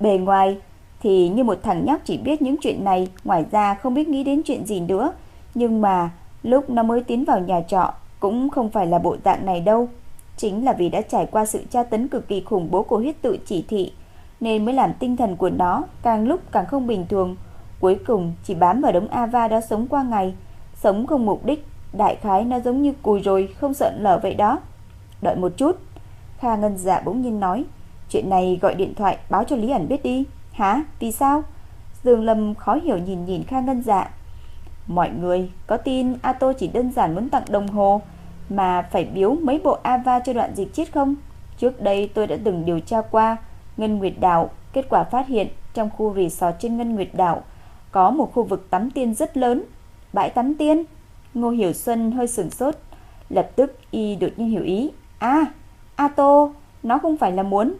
bề ngoài thì như một thằng nhóc chỉ biết những chuyện này, ngoài ra không biết nghĩ đến chuyện gì nữa, nhưng mà lúc nó mới tiến vào nhà trọ cũng không phải là bộ dạng này đâu. Chính là vì đã trải qua sự tra tấn cực kỳ khủng bố của huyết tự chỉ thị, nên mới làm tinh thần của nó càng lúc càng không bình thường. Cuối cùng chỉ bám vào đống Ava đó sống qua ngày, sống không mục đích, đại khái nó giống như cùi rồi, không sợ lở vậy đó. Đợi một chút, Kha Ngân Dạ bỗng nhiên nói, chuyện này gọi điện thoại báo cho Lý ẩn biết đi. Hả? Vì sao? Dương Lâm khó hiểu nhìn nhìn Kha Ngân Dạ. Mọi người có tin a tô chỉ đơn giản muốn tặng đồng hồ mà phải biếu mấy bộ Ava cho đoạn dịch chết không? Trước đây tôi đã từng điều tra qua Ngân Nguyệt Đảo, kết quả phát hiện trong khu resort trên Ngân Nguyệt Đảo có một khu vực tắm tiên rất lớn. Bãi tắm tiên? Ngô Hiểu Xuân hơi sửng sốt, lập tức y đột nhiên hiểu ý. À, A, À, Tô, nó không phải là muốn.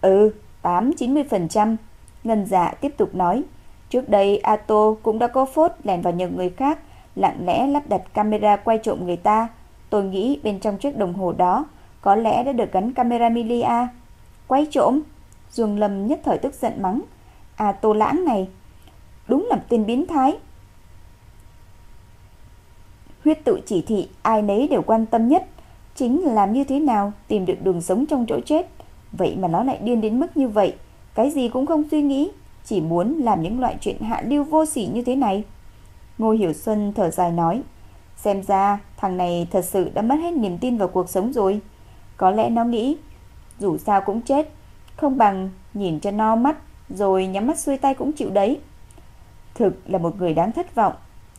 Ừ, 8-90%. Ngân dạ tiếp tục nói. Trước đây A Tô cũng đã có phốt lẻn vào nhiều người khác, lặng lẽ lắp đặt camera quay trộm người ta. Tôi nghĩ bên trong chiếc đồng hồ đó có lẽ đã được gắn camera Milia. Quay trộm? Dương Lâm nhất thời tức giận mắng. À tô lãng này, đúng là tên biến thái. Huyết tự chỉ thị ai nấy đều quan tâm nhất, chính là làm như thế nào tìm được đường sống trong chỗ chết. Vậy mà nó lại điên đến mức như vậy, cái gì cũng không suy nghĩ, chỉ muốn làm những loại chuyện hạ lưu vô sỉ như thế này. Ngô Hiểu Xuân thở dài nói, xem ra thằng này thật sự đã mất hết niềm tin vào cuộc sống rồi. Có lẽ nó nghĩ, dù sao cũng chết, không bằng nhìn cho no mắt rồi nhắm mắt xuôi tay cũng chịu đấy. Thực là một người đáng thất vọng.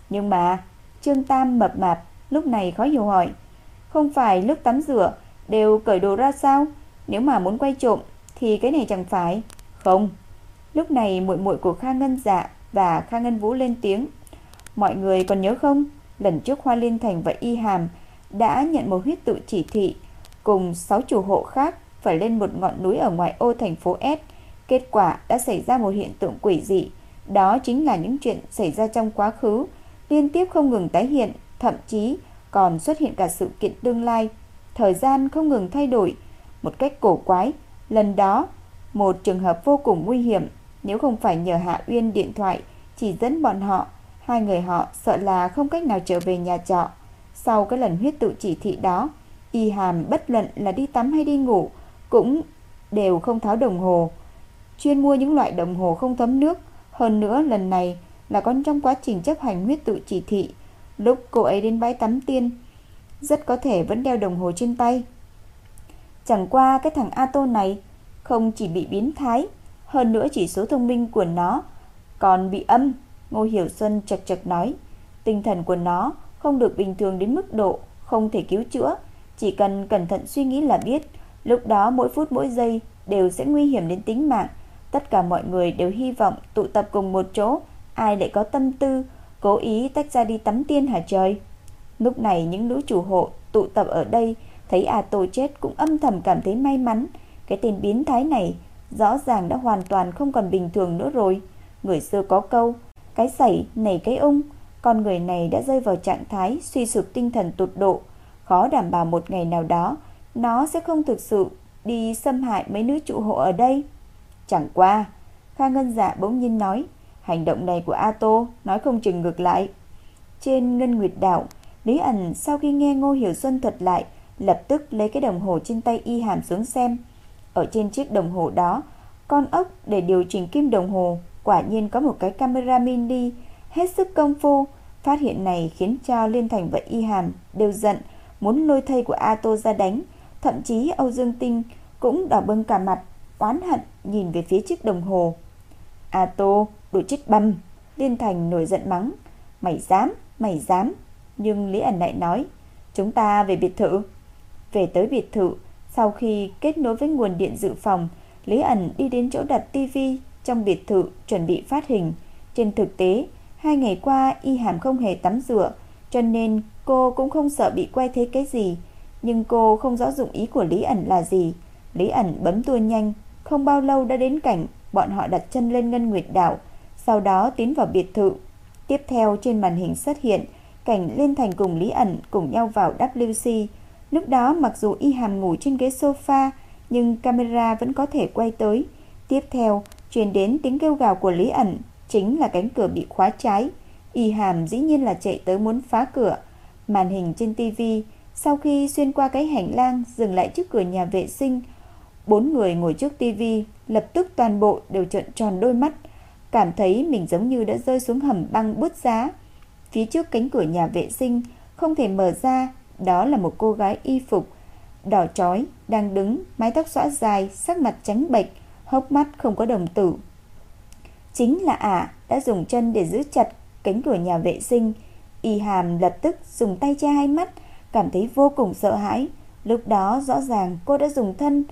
Nhưng mà Trương Tam mập mạp lúc này khó hiểu hỏi, không phải lúc tắm rửa đều cởi đồ ra sao? Nếu mà muốn quay trộm thì cái này chẳng phải. Không. Lúc này muội muội của Kha Ngân Dạ và Kha Ngân Vũ lên tiếng. Mọi người còn nhớ không? Lần trước Hoa Liên Thành và Y Hàm đã nhận một huyết tự chỉ thị cùng 6 chủ hộ khác phải lên một ngọn núi ở ngoài ô thành phố S. Kết quả đã xảy ra một hiện tượng quỷ dị. Đó chính là những chuyện xảy ra trong quá khứ, liên tiếp không ngừng tái hiện, thậm chí còn xuất hiện cả sự kiện tương lai. Thời gian không ngừng thay đổi một cách cổ quái. Lần đó, một trường hợp vô cùng nguy hiểm, nếu không phải nhờ Hạ Uyên điện thoại chỉ dẫn bọn họ, hai người họ sợ là không cách nào trở về nhà trọ. Sau cái lần huyết tự chỉ thị đó, Y Hàm bất luận là đi tắm hay đi ngủ cũng đều không tháo đồng hồ, chuyên mua những loại đồng hồ không thấm nước. Hơn nữa lần này là con trong quá trình chấp hành huyết tự chỉ thị, lúc cô ấy đến bãi tắm tiên, rất có thể vẫn đeo đồng hồ trên tay. Chẳng qua cái thằng Ato này không chỉ bị biến thái, hơn nữa chỉ số thông minh của nó còn bị âm. Ngô Hiểu Xuân chật chật nói, tinh thần của nó không được bình thường đến mức độ không thể cứu chữa, chỉ cần cẩn thận suy nghĩ là biết, lúc đó mỗi phút mỗi giây đều sẽ nguy hiểm đến tính mạng. Tất cả mọi người đều hy vọng tụ tập cùng một chỗ, ai lại có tâm tư cố ý tách ra đi tắm tiên hả trời. Lúc này những nữ chủ hộ tụ tập ở đây thấy A Tô chết cũng âm thầm cảm thấy may mắn, cái tên biến thái này rõ ràng đã hoàn toàn không còn bình thường nữa rồi. Người xưa có câu, cái sảy nảy cái ung, con người này đã rơi vào trạng thái suy sụp tinh thần tụt độ, khó đảm bảo một ngày nào đó nó sẽ không thực sự đi xâm hại mấy nữ trụ hộ ở đây. Chẳng qua, Kha Ngân Dạ bỗng nhiên nói, hành động này của A Tô nói không chừng ngược lại. Trên Ngân Nguyệt Đảo, Lý ẩn sau khi nghe Ngô Hiểu Xuân thuật lại, lập tức lấy cái đồng hồ trên tay y hàm xuống xem. Ở trên chiếc đồng hồ đó, con ốc để điều chỉnh kim đồng hồ, quả nhiên có một cái camera mini hết sức công phu. Phát hiện này khiến cho Liên Thành và Y Hàm đều giận, muốn lôi thây của A Tô ra đánh. Thậm chí Âu Dương Tinh cũng đỏ bừng cả mặt, oán hận nhìn về phía chiếc đồng hồ. A Tô, đồ chết băm. Liên Thành nổi giận mắng. Mày dám, mày dám. Nhưng Lý ẩn lại nói, chúng ta về biệt thự. Về tới biệt thự, sau khi kết nối với nguồn điện dự phòng, Lý ẩn đi đến chỗ đặt tivi trong biệt thự chuẩn bị phát hình. Trên thực tế, hai ngày qua y hàm không hề tắm rửa, cho nên cô cũng không sợ bị quay thế cái gì. Nhưng cô không rõ dụng ý của Lý ẩn là gì. Lý ẩn bấm tua nhanh, không bao lâu đã đến cảnh bọn họ đặt chân lên Ngân Nguyệt Đảo, sau đó tiến vào biệt thự. Tiếp theo trên màn hình xuất hiện cảnh Liên Thành cùng Lý ẩn cùng nhau vào WC. Lúc đó mặc dù y hàm ngủ trên ghế sofa, nhưng camera vẫn có thể quay tới. Tiếp theo, truyền đến tiếng kêu gào của Lý ẩn, chính là cánh cửa bị khóa trái. Y hàm dĩ nhiên là chạy tới muốn phá cửa. Màn hình trên tivi sau khi xuyên qua cái hành lang dừng lại trước cửa nhà vệ sinh, bốn người ngồi trước tivi lập tức toàn bộ đều trợn tròn đôi mắt, cảm thấy mình giống như đã rơi xuống hầm băng bứt giá. Phía trước cánh cửa nhà vệ sinh không thể mở ra, đó là một cô gái y phục đỏ chói đang đứng, mái tóc xõa dài, sắc mặt trắng bệch, hốc mắt không có đồng tử. Chính là ả đã dùng chân để giữ chặt cánh cửa nhà vệ sinh. Y Hàm lập tức dùng tay che hai mắt, cảm thấy vô cùng sợ hãi. Lúc đó rõ ràng cô đã dùng thân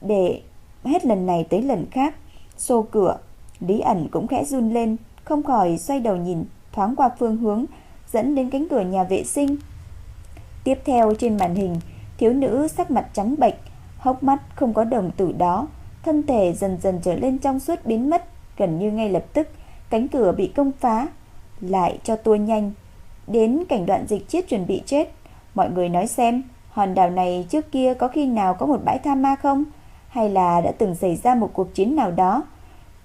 để hết lần này tới lần khác xô cửa. Lý ẩn cũng khẽ run lên, không khỏi xoay đầu nhìn thoáng qua phương hướng dẫn đến cánh cửa nhà vệ sinh. Tiếp theo trên màn hình, thiếu nữ sắc mặt trắng bệch, hốc mắt không có đồng tử đó, thân thể dần dần trở lên trong suốt biến mất, gần như ngay lập tức cánh cửa bị công phá, lại cho tua nhanh. Đến cảnh đoạn dịch chiết chuẩn bị chết, mọi người nói xem, hòn đảo này trước kia có khi nào có một bãi tha ma không? Hay là đã từng xảy ra một cuộc chiến nào đó?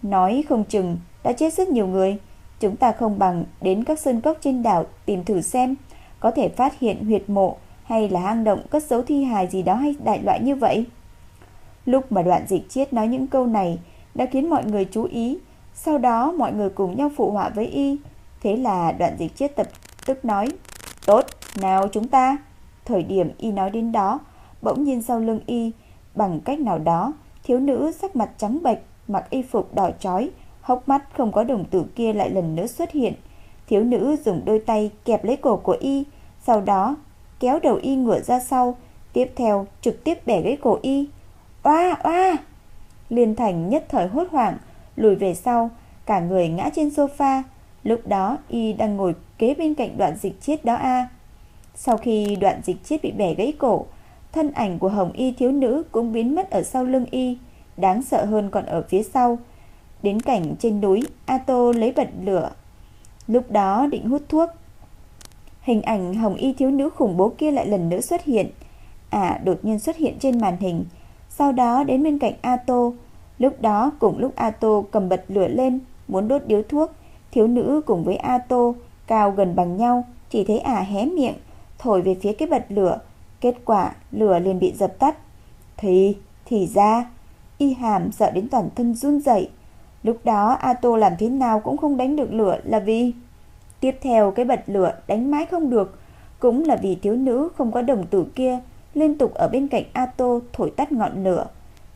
Nói không chừng đã chết rất nhiều người. Chúng ta không bằng đến các sơn cốc trên đảo tìm thử xem, có thể phát hiện huyệt mộ hay là hang động cất giấu thi hài gì đó hay đại loại như vậy. Lúc mà đoạn dịch chiết nói những câu này đã khiến mọi người chú ý, sau đó mọi người cùng nhau phụ họa với y. Thế là đoạn dịch chiết tập tức nói, tốt, nào chúng ta. Thời điểm y nói đến đó, bỗng nhiên sau lưng y, bằng cách nào đó, thiếu nữ sắc mặt trắng bệch, mặc y phục đỏ chói, hốc mắt không có đồng tử kia lại lần nữa xuất hiện. Thiếu nữ dùng đôi tay kẹp lấy cổ của y, sau đó kéo đầu y ngửa ra sau, tiếp theo trực tiếp bẻ gãy cổ y. Oa oa! Liên Thành nhất thời hốt hoảng, lùi về sau, cả người ngã trên sofa. Lúc đó y đang ngồi kế bên cạnh đoạn dịch chết đó a. Sau khi đoạn dịch chiết bị bẻ gãy cổ, thân ảnh của Hồng Y thiếu nữ cũng biến mất ở sau lưng y, đáng sợ hơn còn ở phía sau. Đến cảnh trên núi, Ato lấy bật lửa. Lúc đó định hút thuốc, Hình ảnh hồng y thiếu nữ khủng bố kia lại lần nữa xuất hiện. À đột nhiên xuất hiện trên màn hình. Sau đó đến bên cạnh Ato. Lúc đó cùng lúc Ato cầm bật lửa lên, muốn đốt điếu thuốc. Thiếu nữ cùng với Ato cao gần bằng nhau. Chỉ thấy ả hé miệng, thổi về phía cái bật lửa. Kết quả lửa liền bị dập tắt. Thì, thì ra, y hàm sợ đến toàn thân run rẩy. Lúc đó Ato làm thế nào cũng không đánh được lửa là vì... Tiếp theo cái bật lửa đánh mãi không được, cũng là vì thiếu nữ không có đồng tử kia liên tục ở bên cạnh Ato thổi tắt ngọn lửa.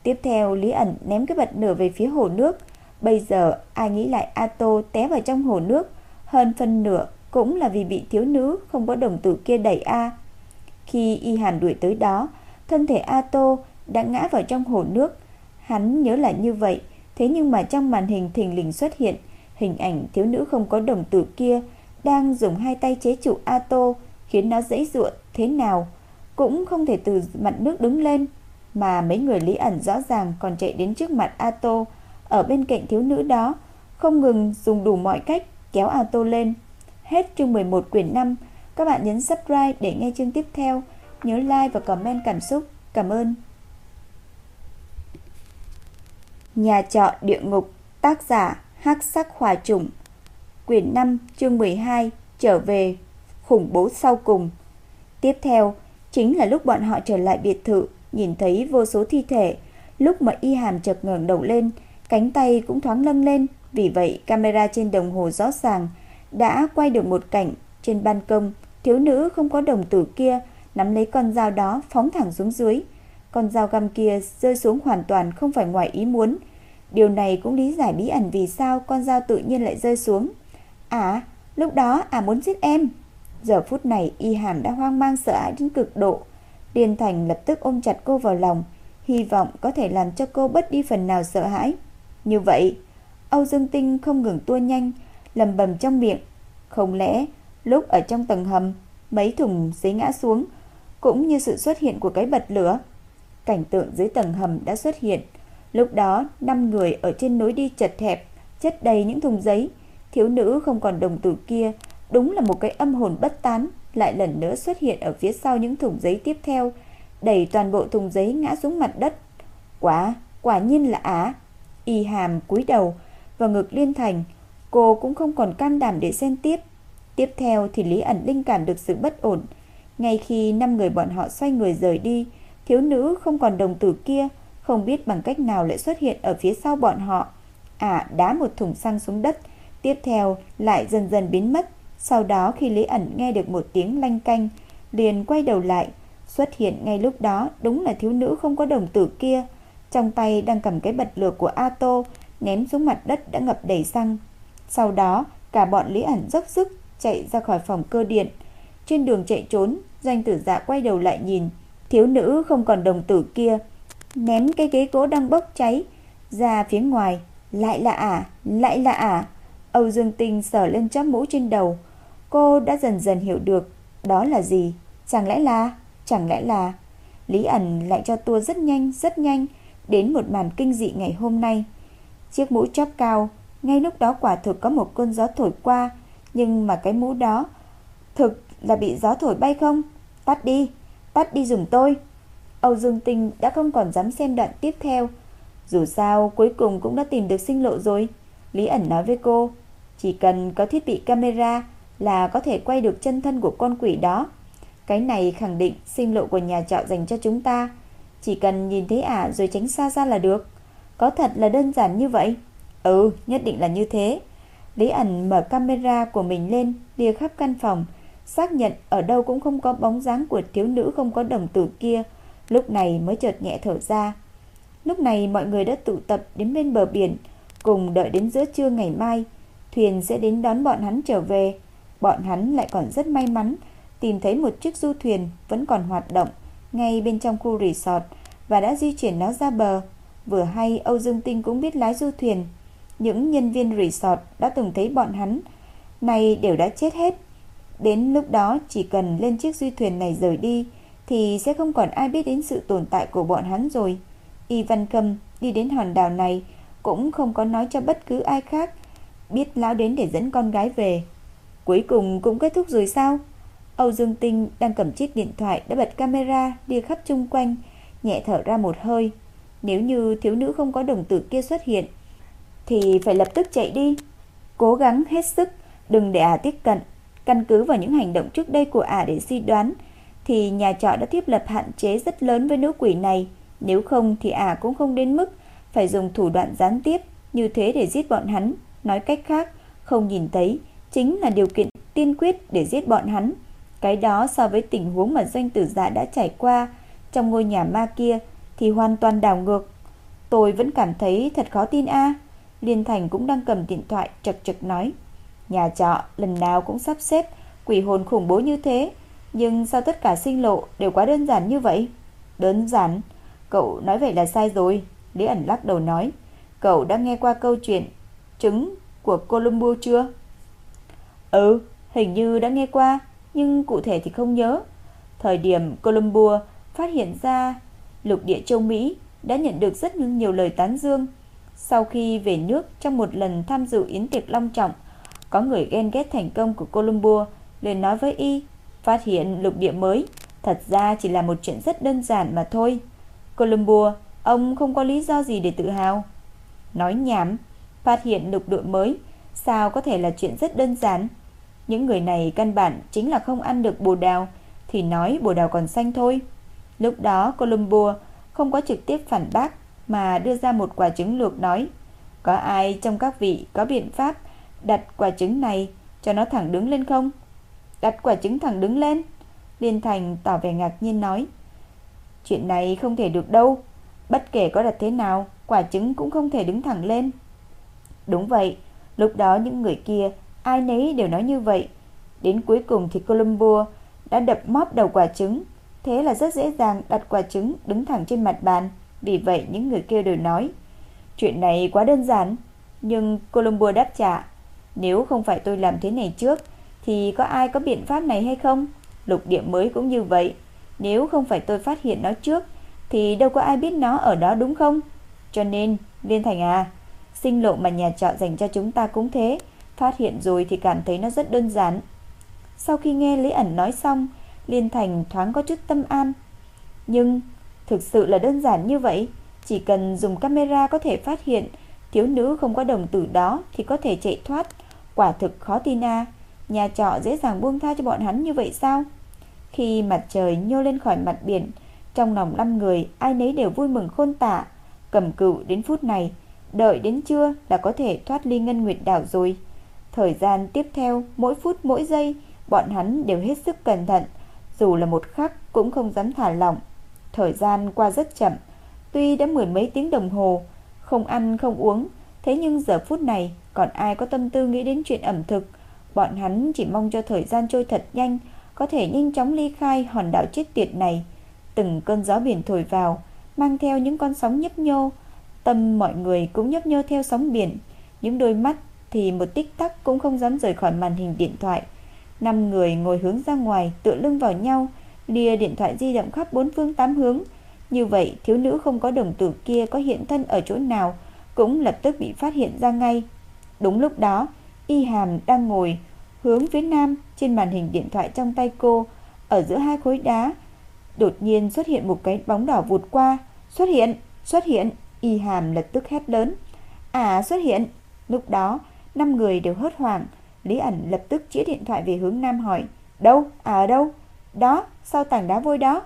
Tiếp theo Lý ẩn ném cái bật lửa về phía hồ nước. Bây giờ ai nghĩ lại Ato té vào trong hồ nước, hơn phân nửa cũng là vì bị thiếu nữ không có đồng tử kia đẩy A. Khi Y Hàn đuổi tới đó, thân thể a tô đã ngã vào trong hồ nước. Hắn nhớ là như vậy, thế nhưng mà trong màn hình thình lình xuất hiện hình ảnh thiếu nữ không có đồng tử kia đang dùng hai tay chế trụ a tô khiến nó dễ dụa thế nào cũng không thể từ mặt nước đứng lên. mà mấy người Lý ẩn rõ ràng còn chạy đến trước mặt a tô ở bên cạnh thiếu nữ đó, không ngừng dùng đủ mọi cách kéo a tô lên. Hết chương 11 quyển 5, các bạn nhấn subscribe để nghe chương tiếp theo, nhớ like và comment cảm xúc. Cảm ơn. Nhà trọ địa ngục, tác giả Hắc Sắc hòa Trùng, quyển 5, chương 12, trở về khủng bố sau cùng. Tiếp theo, chính là lúc bọn họ trở lại biệt thự, nhìn thấy vô số thi thể, lúc mà Y Hàm chợt ngẩng đầu lên, cánh tay cũng thoáng nâng lên, vì vậy camera trên đồng hồ rõ ràng đã quay được một cảnh trên ban công, thiếu nữ không có đồng tử kia nắm lấy con dao đó phóng thẳng xuống dưới. Con dao găm kia rơi xuống hoàn toàn không phải ngoài ý muốn. Điều này cũng lý giải bí ẩn vì sao con dao tự nhiên lại rơi xuống. À, lúc đó à muốn giết em. Giờ phút này Y Hàm đã hoang mang sợ hãi đến cực độ. Điền Thành lập tức ôm chặt cô vào lòng, hy vọng có thể làm cho cô bớt đi phần nào sợ hãi. Như vậy, Âu Dương Tinh không ngừng tua nhanh, lầm bầm trong miệng. Không lẽ lúc ở trong tầng hầm, mấy thùng giấy ngã xuống, cũng như sự xuất hiện của cái bật lửa. Cảnh tượng dưới tầng hầm đã xuất hiện. Lúc đó, năm người ở trên núi đi chật hẹp, chất đầy những thùng giấy. Thiếu nữ không còn đồng tử kia, đúng là một cái âm hồn bất tán, lại lần nữa xuất hiện ở phía sau những thùng giấy tiếp theo, đẩy toàn bộ thùng giấy ngã xuống mặt đất. Quả, quả nhiên là Á. Y hàm cúi đầu vào ngực Liên Thành, cô cũng không còn can đảm để xem tiếp. Tiếp theo thì Lý ẩn linh cảm được sự bất ổn. Ngay khi năm người bọn họ xoay người rời đi, thiếu nữ không còn đồng tử kia, không biết bằng cách nào lại xuất hiện ở phía sau bọn họ. À, đá một thùng xăng xuống đất, tiếp theo lại dần dần biến mất. Sau đó khi Lý ẩn nghe được một tiếng lanh canh, liền quay đầu lại, xuất hiện ngay lúc đó đúng là thiếu nữ không có đồng tử kia, trong tay đang cầm cái bật lửa của a tô ném xuống mặt đất đã ngập đầy xăng. Sau đó, cả bọn Lý ẩn dốc sức chạy ra khỏi phòng cơ điện. Trên đường chạy trốn, doanh tử dạ quay đầu lại nhìn, thiếu nữ không còn đồng tử kia, ném cái ghế gỗ đang bốc cháy ra phía ngoài, lại là ả, lại là ả. Âu Dương Tinh sờ lên chóp mũ trên đầu, cô đã dần dần hiểu được đó là gì, chẳng lẽ là, chẳng lẽ là Lý ẩn lại cho tua rất nhanh, rất nhanh đến một màn kinh dị ngày hôm nay. Chiếc mũ chóp cao, ngay lúc đó quả thực có một cơn gió thổi qua, nhưng mà cái mũ đó thực là bị gió thổi bay không? Tắt đi, tắt đi dùng tôi. Âu Dương Tinh đã không còn dám xem đoạn tiếp theo. Dù sao cuối cùng cũng đã tìm được sinh lộ rồi. Lý ẩn nói với cô, chỉ cần có thiết bị camera là có thể quay được chân thân của con quỷ đó. Cái này khẳng định sinh lộ của nhà trọ dành cho chúng ta. Chỉ cần nhìn thấy ả rồi tránh xa ra là được. Có thật là đơn giản như vậy? Ừ, nhất định là như thế. Lý ẩn mở camera của mình lên, lia khắp căn phòng, xác nhận ở đâu cũng không có bóng dáng của thiếu nữ không có đồng tử kia, lúc này mới chợt nhẹ thở ra. Lúc này mọi người đã tụ tập đến bên bờ biển, cùng đợi đến giữa trưa ngày mai, thuyền sẽ đến đón bọn hắn trở về. Bọn hắn lại còn rất may mắn tìm thấy một chiếc du thuyền vẫn còn hoạt động ngay bên trong khu resort và đã di chuyển nó ra bờ. Vừa hay Âu Dương Tinh cũng biết lái du thuyền, những nhân viên resort đã từng thấy bọn hắn. Này đều đã chết hết. Đến lúc đó, chỉ cần lên chiếc du thuyền này rời đi, Thì sẽ không còn ai biết đến sự tồn tại của bọn hắn rồi. Y Văn Cầm đi đến hòn đảo này Cũng không có nói cho bất cứ ai khác, Biết lão đến để dẫn con gái về. Cuối cùng cũng kết thúc rồi sao? Âu Dương Tinh đang cầm chiếc điện thoại Đã bật camera đi khắp chung quanh, Nhẹ thở ra một hơi. Nếu như thiếu nữ không có đồng tử kia xuất hiện thì phải lập tức chạy đi. Cố gắng hết sức, đừng để ả tiếp cận. Căn cứ vào những hành động trước đây của ả để suy đoán, thì nhà trọ đã thiết lập hạn chế rất lớn với nữ quỷ này. Nếu không thì ả cũng không đến mức phải dùng thủ đoạn gián tiếp như thế để giết bọn hắn. Nói cách khác, không nhìn thấy chính là điều kiện tiên quyết để giết bọn hắn. Cái đó so với tình huống mà doanh tử giả đã trải qua trong ngôi nhà ma kia thì hoàn toàn đảo ngược. Tôi vẫn cảm thấy thật khó tin a. Liên Thành cũng đang cầm điện thoại, chật chật nói. Nhà trọ lần nào cũng sắp xếp, quỷ hồn khủng bố như thế. Nhưng sao tất cả sinh lộ đều quá đơn giản như vậy? Đơn giản? Cậu nói vậy là sai rồi, Lý ẩn lắc đầu nói. Cậu đã nghe qua câu chuyện Trứng của Columbo chưa? Ừ hình như đã nghe qua, Nhưng cụ thể thì không nhớ. Thời điểm Columbo phát hiện ra, lục địa châu Mỹ đã nhận được rất nhiều lời tán dương. Sau khi về nước trong một lần tham dự yến tiệc long trọng, có người ghen ghét thành công của Colombo liền nói với y, phát hiện lục địa mới, thật ra chỉ là một chuyện rất đơn giản mà thôi. Colombo, ông không có lý do gì để tự hào. Nói nhảm, phát hiện lục địa mới, sao có thể là chuyện rất đơn giản. Những người này căn bản chính là không ăn được bồ đào, thì nói bồ đào còn xanh thôi. Lúc đó Colombo không có trực tiếp phản bác mà đưa ra một quả trứng luộc nói, có ai trong các vị có biện pháp đặt quả trứng này cho nó thẳng đứng lên không? Đặt quả trứng thẳng đứng lên. Liên Thành tỏ vẻ ngạc nhiên nói, chuyện này không thể được đâu, bất kể có đặt thế nào, quả trứng cũng không thể đứng thẳng lên. Đúng vậy, lúc đó những người kia ai nấy đều nói như vậy. Đến cuối cùng thì columbo đã đập móp đầu quả trứng, thế là rất dễ dàng đặt quả trứng đứng thẳng trên mặt bàn. Vì vậy những người kia đều nói, chuyện này quá đơn giản. Nhưng Colombo đáp trả, nếu không phải tôi làm thế này trước, thì có ai có biện pháp này hay không? Lục địa mới cũng như vậy, nếu không phải tôi phát hiện nó trước, thì đâu có ai biết nó ở đó đúng không? Cho nên, Liên Thành à, sinh lộ mà nhà trọ dành cho chúng ta cũng thế, phát hiện rồi thì cảm thấy nó rất đơn giản. Sau khi nghe Lý ẩn nói xong, Liên Thành thoáng có chút tâm an. Nhưng thực sự là đơn giản như vậy, chỉ cần dùng camera có thể phát hiện thiếu nữ không có đồng tử đó thì có thể chạy thoát. Quả thực khó tin a nhà trọ dễ dàng buông tha cho bọn hắn như vậy sao? Khi mặt trời nhô lên khỏi mặt biển, trong lòng năm người ai nấy đều vui mừng khôn tả. Cầm cự đến phút này, đợi đến trưa là có thể thoát ly ngân nguyệt đảo rồi. Thời gian tiếp theo, mỗi phút mỗi giây, bọn hắn đều hết sức cẩn thận, dù là một khắc cũng không dám thả lỏng. Thời gian qua rất chậm, tuy đã mười mấy tiếng đồng hồ, không ăn không uống, thế nhưng giờ phút này còn ai có tâm tư nghĩ đến chuyện ẩm thực. Bọn hắn chỉ mong cho thời gian trôi thật nhanh, có thể nhanh chóng ly khai hòn đảo chết tiệt này. Từng cơn gió biển thổi vào, mang theo những con sóng nhấp nhô, tâm mọi người cũng nhấp nhô theo sóng biển, những đôi mắt thì một tích tắc cũng không dám rời khỏi màn hình điện thoại. Năm người ngồi hướng ra ngoài, tựa lưng vào nhau, lìa điện thoại di động khắp bốn phương tám hướng. Như vậy, thiếu nữ không có đồng tử kia có hiện thân ở chỗ nào cũng lập tức bị phát hiện ra ngay. Đúng lúc đó, Y Hàm đang ngồi hướng phía nam trên màn hình điện thoại trong tay cô, ở giữa hai khối đá, đột nhiên xuất hiện một cái bóng đỏ vụt qua, "Xuất hiện, xuất hiện!" Y Hàm lập tức hét lớn. "À, xuất hiện!" Lúc đó, năm người đều hốt hoảng, Lý ẩn lập tức chĩa điện thoại về hướng nam hỏi, "Đâu? À ở đâu?" "Đó, sau tảng đá vôi đó."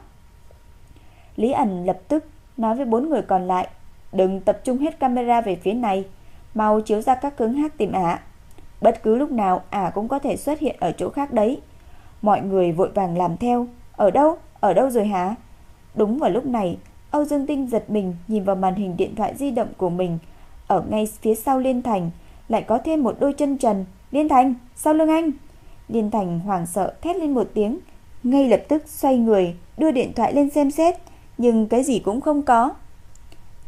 Lý ẩn lập tức nói với bốn người còn lại, "Đừng tập trung hết camera về phía này, mau chiếu ra các cứng hát tìm ả." Bất cứ lúc nào ả cũng có thể xuất hiện ở chỗ khác đấy. Mọi người vội vàng làm theo. Ở đâu? Ở đâu rồi hả? Đúng vào lúc này, Âu Dương Tinh giật mình nhìn vào màn hình điện thoại di động của mình. Ở ngay phía sau Liên Thành lại có thêm một đôi chân trần. Liên Thành, sau lưng anh. Liên Thành hoảng sợ thét lên một tiếng. Ngay lập tức xoay người, đưa điện thoại lên xem xét. Nhưng cái gì cũng không có.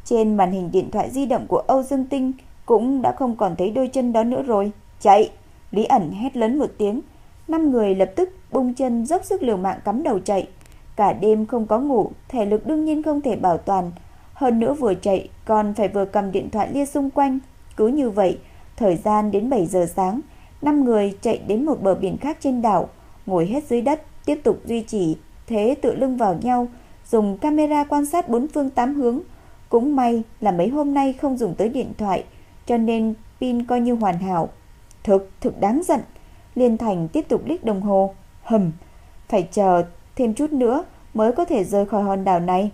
Trên màn hình điện thoại di động của Âu Dương Tinh cũng đã không còn thấy đôi chân đó nữa rồi. Chạy! Lý ẩn hét lớn một tiếng. Năm người lập tức bung chân dốc sức liều mạng cắm đầu chạy. Cả đêm không có ngủ, thể lực đương nhiên không thể bảo toàn. Hơn nữa vừa chạy, còn phải vừa cầm điện thoại lia xung quanh. Cứ như vậy, thời gian đến 7 giờ sáng, năm người chạy đến một bờ biển khác trên đảo, ngồi hết dưới đất, tiếp tục duy trì thế tự lưng vào nhau, dùng camera quan sát bốn phương tám hướng. Cũng may là mấy hôm nay không dùng tới điện thoại, cho nên pin coi như hoàn hảo. Thực, thực đáng giận. Liên Thành tiếp tục liếc đồng hồ. Hầm, phải chờ thêm chút nữa mới có thể rời khỏi hòn đảo này.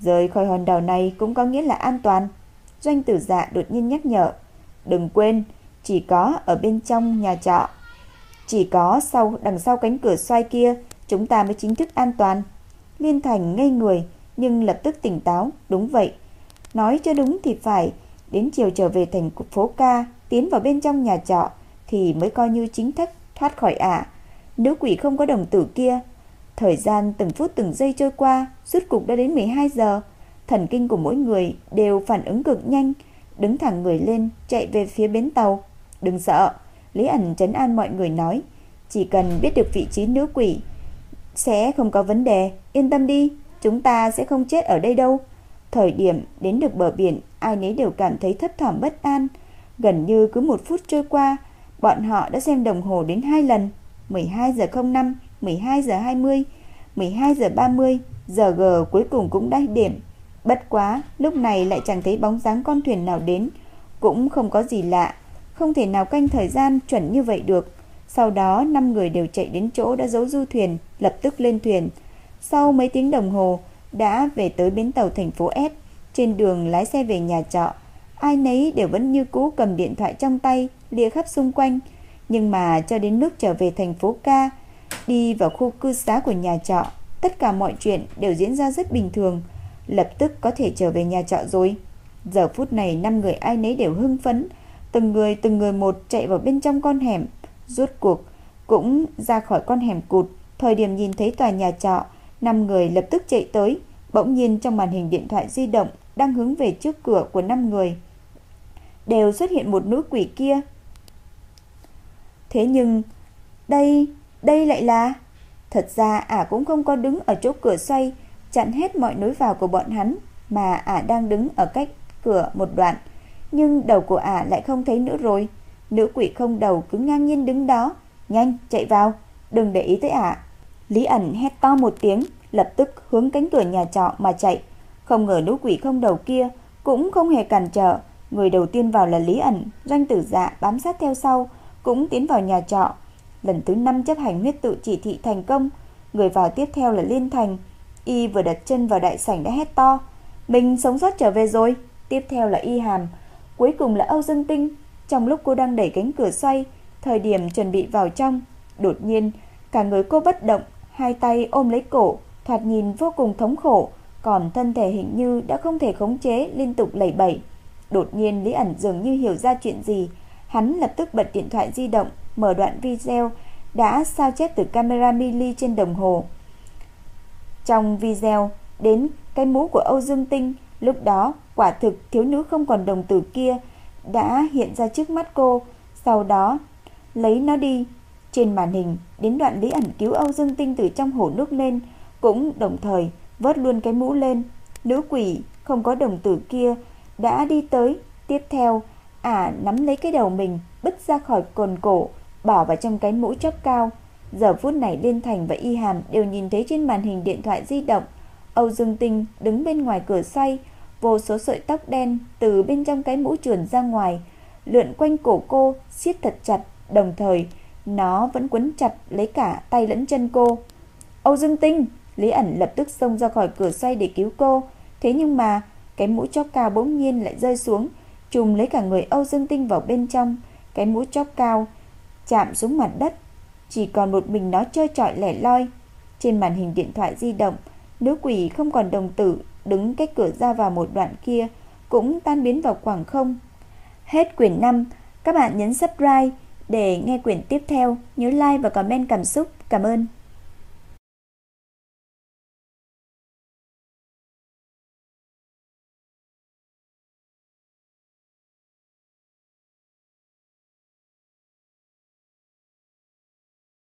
Rời khỏi hòn đảo này cũng có nghĩa là an toàn. Doanh tử dạ đột nhiên nhắc nhở. Đừng quên, chỉ có ở bên trong nhà trọ. Chỉ có sau đằng sau cánh cửa xoay kia, chúng ta mới chính thức an toàn. Liên Thành ngây người, nhưng lập tức tỉnh táo. Đúng vậy. Nói cho đúng thì phải, đến chiều trở về thành phố ca, tiến vào bên trong nhà trọ, thì mới coi như chính thức thoát khỏi ả. Nữ quỷ không có đồng tử kia. Thời gian từng phút từng giây trôi qua, rút cục đã đến 12 giờ. Thần kinh của mỗi người đều phản ứng cực nhanh, đứng thẳng người lên, chạy về phía bến tàu. Đừng sợ, Lý ẩn trấn an mọi người nói, chỉ cần biết được vị trí nữ quỷ sẽ không có vấn đề, yên tâm đi. chúng ta sẽ không chết ở đây đâu. Thời điểm đến được bờ biển, ai nấy đều cảm thấy thấp thỏm bất an. Gần như cứ một phút trôi qua, bọn họ đã xem đồng hồ đến hai lần. 12 giờ 05, 12 giờ 20, 12 giờ 30, giờ G cuối cùng cũng đã điểm. Bất quá, lúc này lại chẳng thấy bóng dáng con thuyền nào đến, cũng không có gì lạ, không thể nào canh thời gian chuẩn như vậy được. Sau đó, năm người đều chạy đến chỗ đã giấu du thuyền, lập tức lên thuyền. Sau mấy tiếng đồng hồ, đã về tới bến tàu thành phố S. Trên đường lái xe về nhà trọ, ai nấy đều vẫn như cũ cầm điện thoại trong tay, lia khắp xung quanh. Nhưng mà cho đến lúc trở về thành phố Ca, đi vào khu cư xá của nhà trọ, tất cả mọi chuyện đều diễn ra rất bình thường, lập tức có thể trở về nhà trọ rồi. Giờ phút này năm người ai nấy đều hưng phấn, từng người từng người một chạy vào bên trong con hẻm, rốt cuộc cũng ra khỏi con hẻm cụt. Thời điểm nhìn thấy tòa nhà trọ, năm người lập tức chạy tới, bỗng nhiên trong màn hình điện thoại di động đang hướng về trước cửa của năm người. Đều xuất hiện một nữ quỷ kia. Thế nhưng, đây, đây lại là... Thật ra ả cũng không có đứng ở chỗ cửa xoay, chặn hết mọi lối vào của bọn hắn, mà ả đang đứng ở cách cửa một đoạn. Nhưng đầu của ả lại không thấy nữa rồi. Nữ quỷ không đầu cứ ngang nhiên đứng đó. Nhanh, chạy vào, đừng để ý tới ả. Lý ẩn hét to một tiếng, lập tức hướng cánh cửa nhà trọ mà chạy. Không ngờ nữ quỷ không đầu kia cũng không hề cản trở. Người đầu tiên vào là Lý ẩn, doanh tử dạ bám sát theo sau, cũng tiến vào nhà trọ. Lần thứ 5 chấp hành huyết tự chỉ thị thành công, người vào tiếp theo là Liên Thành. Y vừa đặt chân vào đại sảnh đã hét to. Mình sống sót trở về rồi. Tiếp theo là Y Hàm. Cuối cùng là Âu Dương Tinh. Trong lúc cô đang đẩy cánh cửa xoay, thời điểm chuẩn bị vào trong, đột nhiên cả người cô bất động, hai tay ôm lấy cổ, thoạt nhìn vô cùng thống khổ, còn thân thể hình như đã không thể khống chế liên tục lẩy bẩy. Đột nhiên Lý ẩn dường như hiểu ra chuyện gì, hắn lập tức bật điện thoại di động, mở đoạn video đã sao chép từ camera mili trên đồng hồ. Trong video, đến cái mũ của Âu Dương Tinh, lúc đó quả thực thiếu nữ không còn đồng tử kia đã hiện ra trước mắt cô, sau đó lấy nó đi. Trên màn hình, đến đoạn Lý ẩn cứu Âu Dương Tinh từ trong hồ nước lên, cũng đồng thời vớt luôn cái mũ lên. Nữ quỷ không có đồng tử kia đã đi tới, tiếp theo ả nắm lấy cái đầu mình, bứt ra khỏi cồn cổ, bỏ vào trong cái mũ chóp cao. Giờ phút này Liên Thành và Y Hàm đều nhìn thấy trên màn hình điện thoại di động, Âu Dương Tinh đứng bên ngoài cửa xoay, vô số sợi tóc đen từ bên trong cái mũ trườn ra ngoài, lượn quanh cổ cô, siết thật chặt, đồng thời nó vẫn quấn chặt lấy cả tay lẫn chân cô. Âu Dương Tinh, Lý ẩn lập tức xông ra khỏi cửa xoay để cứu cô, thế nhưng mà cái mũ chóp cao bỗng nhiên lại rơi xuống, trùm lấy cả người Âu Dương Tinh vào bên trong, cái mũ chóp cao chạm xuống mặt đất, chỉ còn một mình nó chơi trọi lẻ loi. Trên màn hình điện thoại di động, nữ quỷ không còn đồng tử đứng cách cửa ra vào một đoạn kia cũng tan biến vào khoảng không. Hết quyển 5, các bạn nhấn subscribe để nghe quyển tiếp theo, nhớ like và comment cảm xúc. Cảm ơn.